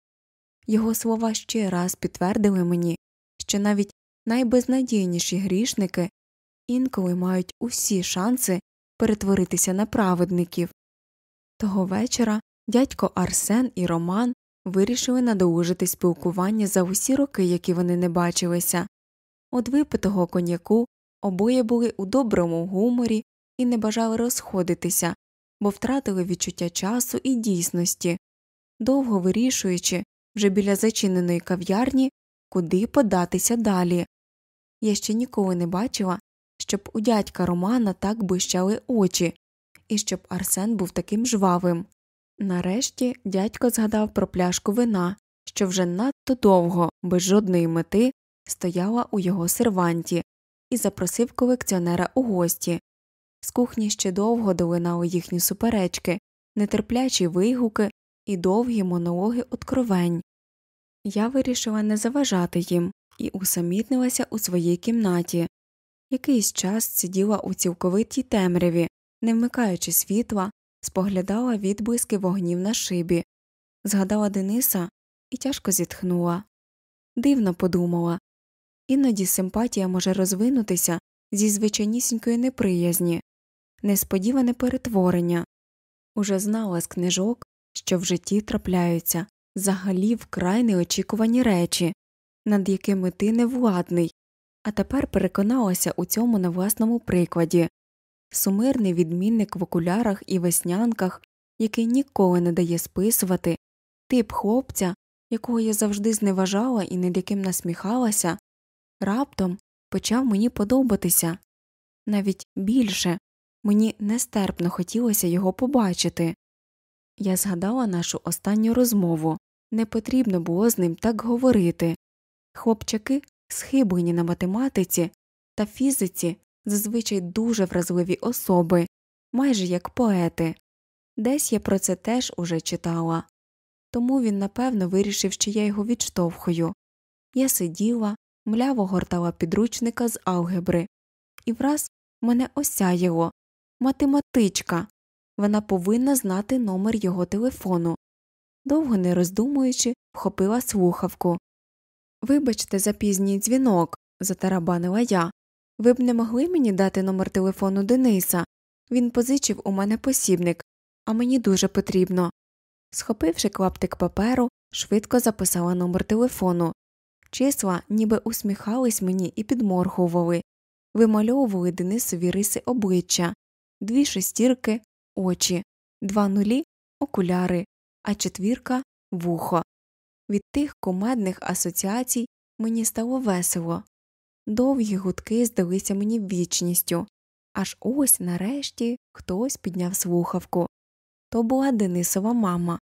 Його слова ще раз підтвердили мені, що навіть найбезнадійніші грішники інколи мають усі шанси перетворитися на праведників. Того вечора дядько Арсен і Роман вирішили надолужити спілкування за усі роки, які вони не бачилися. От випитого коньяку обоє були у доброму гуморі і не бажали розходитися, бо втратили відчуття часу і дійсності, довго вирішуючи вже біля зачиненої кав'ярні, куди податися далі. Я ще ніколи не бачила, щоб у дядька Романа так блищали очі, і щоб Арсен був таким жвавим. Нарешті дядько згадав про пляшку вина, що вже надто довго, без жодної мети, стояла у його серванті, і запросив колекціонера у гості. З кухні ще довго долинали їхні суперечки, нетерплячі вигуки і довгі монологи откровень. Я вирішила не заважати їм і усамітнилася у своїй кімнаті. Якийсь час сиділа у цілковитій темряві, не вмикаючи світла, споглядала відблиски вогнів на шибі, згадала Дениса і тяжко зітхнула. Дивно подумала іноді симпатія може розвинутися зі звичайнісінької неприязні, несподіване перетворення. Уже знала з книжок, що в житті трапляються взагалі вкрай неочікувані речі, над якими ти не владний, а тепер переконалася у цьому на власному прикладі. Сумирний відмінник в окулярах і веснянках, який ніколи не дає списувати, тип хлопця, якого я завжди зневажала і над яким насміхалася, раптом почав мені подобатися. Навіть більше мені нестерпно хотілося його побачити. Я згадала нашу останню розмову не потрібно було з ним так говорити. Хлопчаки, схиблені на математиці та фізиці, зазвичай дуже вразливі особи, майже як поети. Десь я про це теж уже читала. Тому він напевно вирішив, що я його відштовхую. Я сиділа, мляво гортала підручника з алгебри, і враз мене осяяло математичка. Вона повинна знати номер його телефону. Довго не роздумуючи, вхопила слухавку. Вибачте, за пізній дзвінок, затарабанила я. Ви б не могли мені дати номер телефону Дениса? Він позичив у мене посібник, а мені дуже потрібно. Схопивши клаптик паперу, швидко записала номер телефону. Числа ніби усміхались мені і підморгували, вимальовували Денисові риси обличчя, дві шестірки очі, два нулі окуляри, а четвірка вухо. Від тих кумедних асоціацій мені стало весело. Довгі гудки здалися мені вічністю, аж ось нарешті хтось підняв слухавку. То була Денисова мама.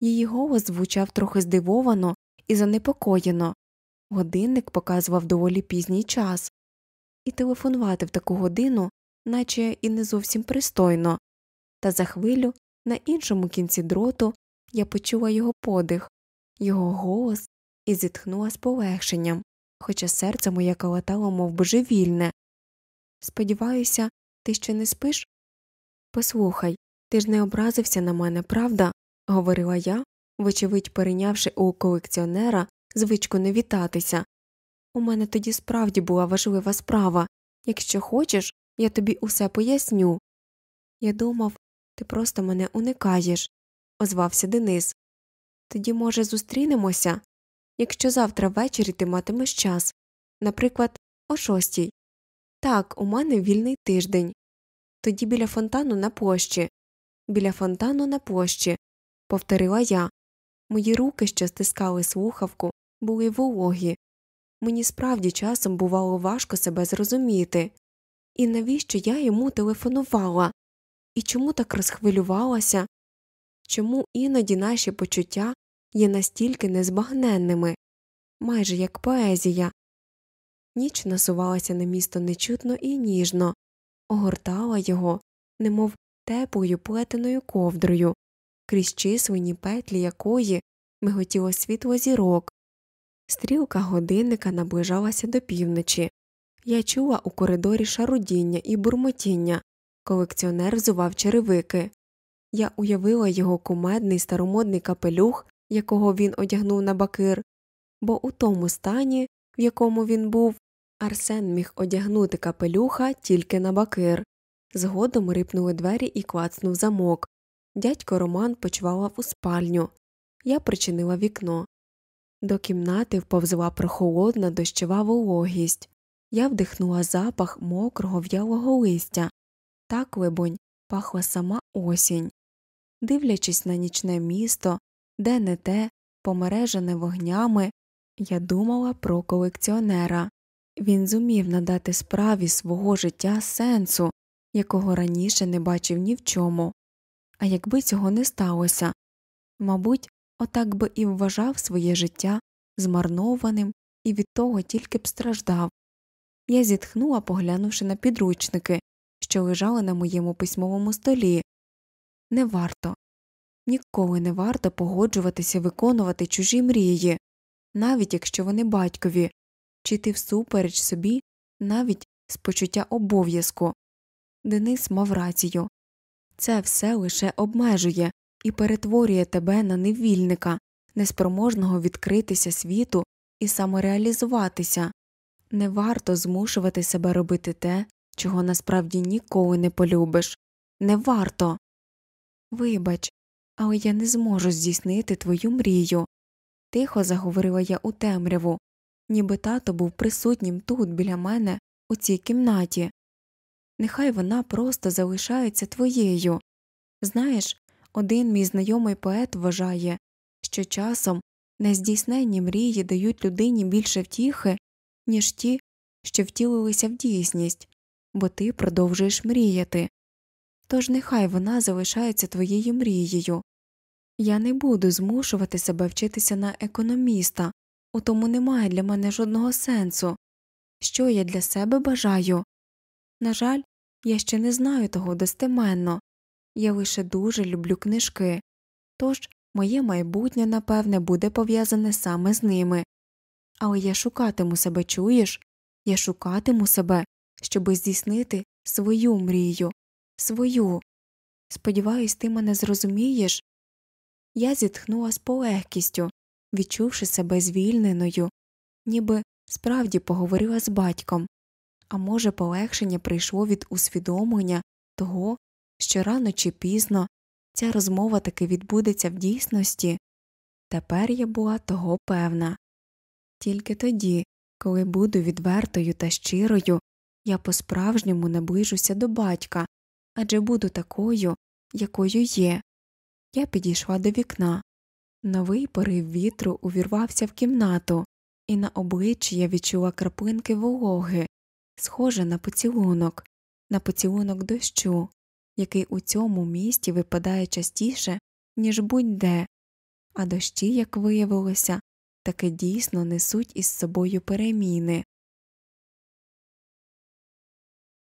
Її голос звучав трохи здивовано і занепокоєно. Годинник показував доволі пізній час, і телефонувати в таку годину, наче і не зовсім пристойно, та за хвилю на іншому кінці дроту я почула його подих, його голос і зітхнула з полегшенням, хоча серце моє калатало, мов божевільне. Сподіваюся, ти ще не спиш? Послухай, ти ж не образився на мене, правда? говорила я, вочевидь перейнявши у колекціонера звичку не вітатися. У мене тоді справді була важлива справа. Якщо хочеш, я тобі усе поясню. Я думав, ти просто мене уникаєш, озвався Денис. Тоді, може, зустрінемося? якщо завтра ввечері ти матимеш час, наприклад, о шостій. Так, у мене вільний тиждень. Тоді біля фонтану на площі. Біля фонтану на площі, повторила я. Мої руки, що стискали слухавку, були вологі. Мені справді часом бувало важко себе зрозуміти. І навіщо я йому телефонувала? І чому так розхвилювалася? Чому іноді наші почуття є настільки незбагненними, майже як поезія? Ніч насувалася на місто нечутно і ніжно, огортала його, немов теплою плетеною ковдрою, крізь численні петлі якої миготіло світло зірок. Стрілка годинника наближалася до півночі. Я чула у коридорі шарудіння і бурмотіння. Колекціонер взував черевики. Я уявила його кумедний старомодний капелюх, якого він одягнув на бакир, бо у тому стані, в якому він був, Арсен міг одягнути капелюха тільки на бакир. Згодом рипнули двері і клацнув замок. Дядько Роман почвалав у спальню. Я причинила вікно. До кімнати вповзла прохолодна дощова вологість. Я вдихнула запах мокрого в'ялого листя. Так, либонь, пахла сама осінь. Дивлячись на нічне місто, де не те, помережене вогнями, я думала про колекціонера. Він зумів надати справі свого життя сенсу, якого раніше не бачив ні в чому. А якби цього не сталося, мабуть, отак би і вважав своє життя змарнованим і від того тільки б страждав. Я зітхнула, поглянувши на підручники, що лежали на моєму письмовому столі. Не варто, ніколи не варто погоджуватися виконувати чужі мрії, навіть якщо вони батькові, чи ти всупереч собі, навіть з почуття обов'язку. Денис мав рацію це все лише обмежує і перетворює тебе на невільника, неспроможного відкритися світу і самореалізуватися. Не варто змушувати себе робити те, чого насправді ніколи не полюбиш. Не варто. Вибач, але я не зможу здійснити твою мрію. Тихо заговорила я у темряву, ніби тато був присутнім тут біля мене у цій кімнаті. Нехай вона просто залишається твоєю. Знаєш, один мій знайомий поет вважає, що часом нездійсненні мрії дають людині більше втіхи, ніж ті, що втілилися в дійсність, бо ти продовжуєш мріяти. Тож нехай вона залишається твоєю мрією. Я не буду змушувати себе вчитися на економіста, у тому немає для мене жодного сенсу. Що я для себе бажаю? На жаль, я ще не знаю того достеменно, я лише дуже люблю книжки, тож моє майбутнє, напевне, буде пов'язане саме з ними. Але я шукатиму себе, чуєш? Я шукатиму себе, щоби здійснити свою мрію, свою. Сподіваюсь, ти мене зрозумієш. Я зітхнула з полегкістю, відчувши себе звільненою, ніби справді поговорила з батьком, а може, полегшення прийшло від усвідомлення того, що рано чи пізно ця розмова таки відбудеться в дійсності. Тепер я була того певна. Тільки тоді, коли буду відвертою та щирою, я по справжньому наближуся до батька адже буду такою, якою є. Я підійшла до вікна. Новий порив вітру увірвався в кімнату, і на обличчі я відчула краплинки вологи, схоже на поцілунок, на поцілунок дощу, який у цьому місті випадає частіше, ніж будь де, а дощі, як виявилося, таки дійсно несуть із собою переміни.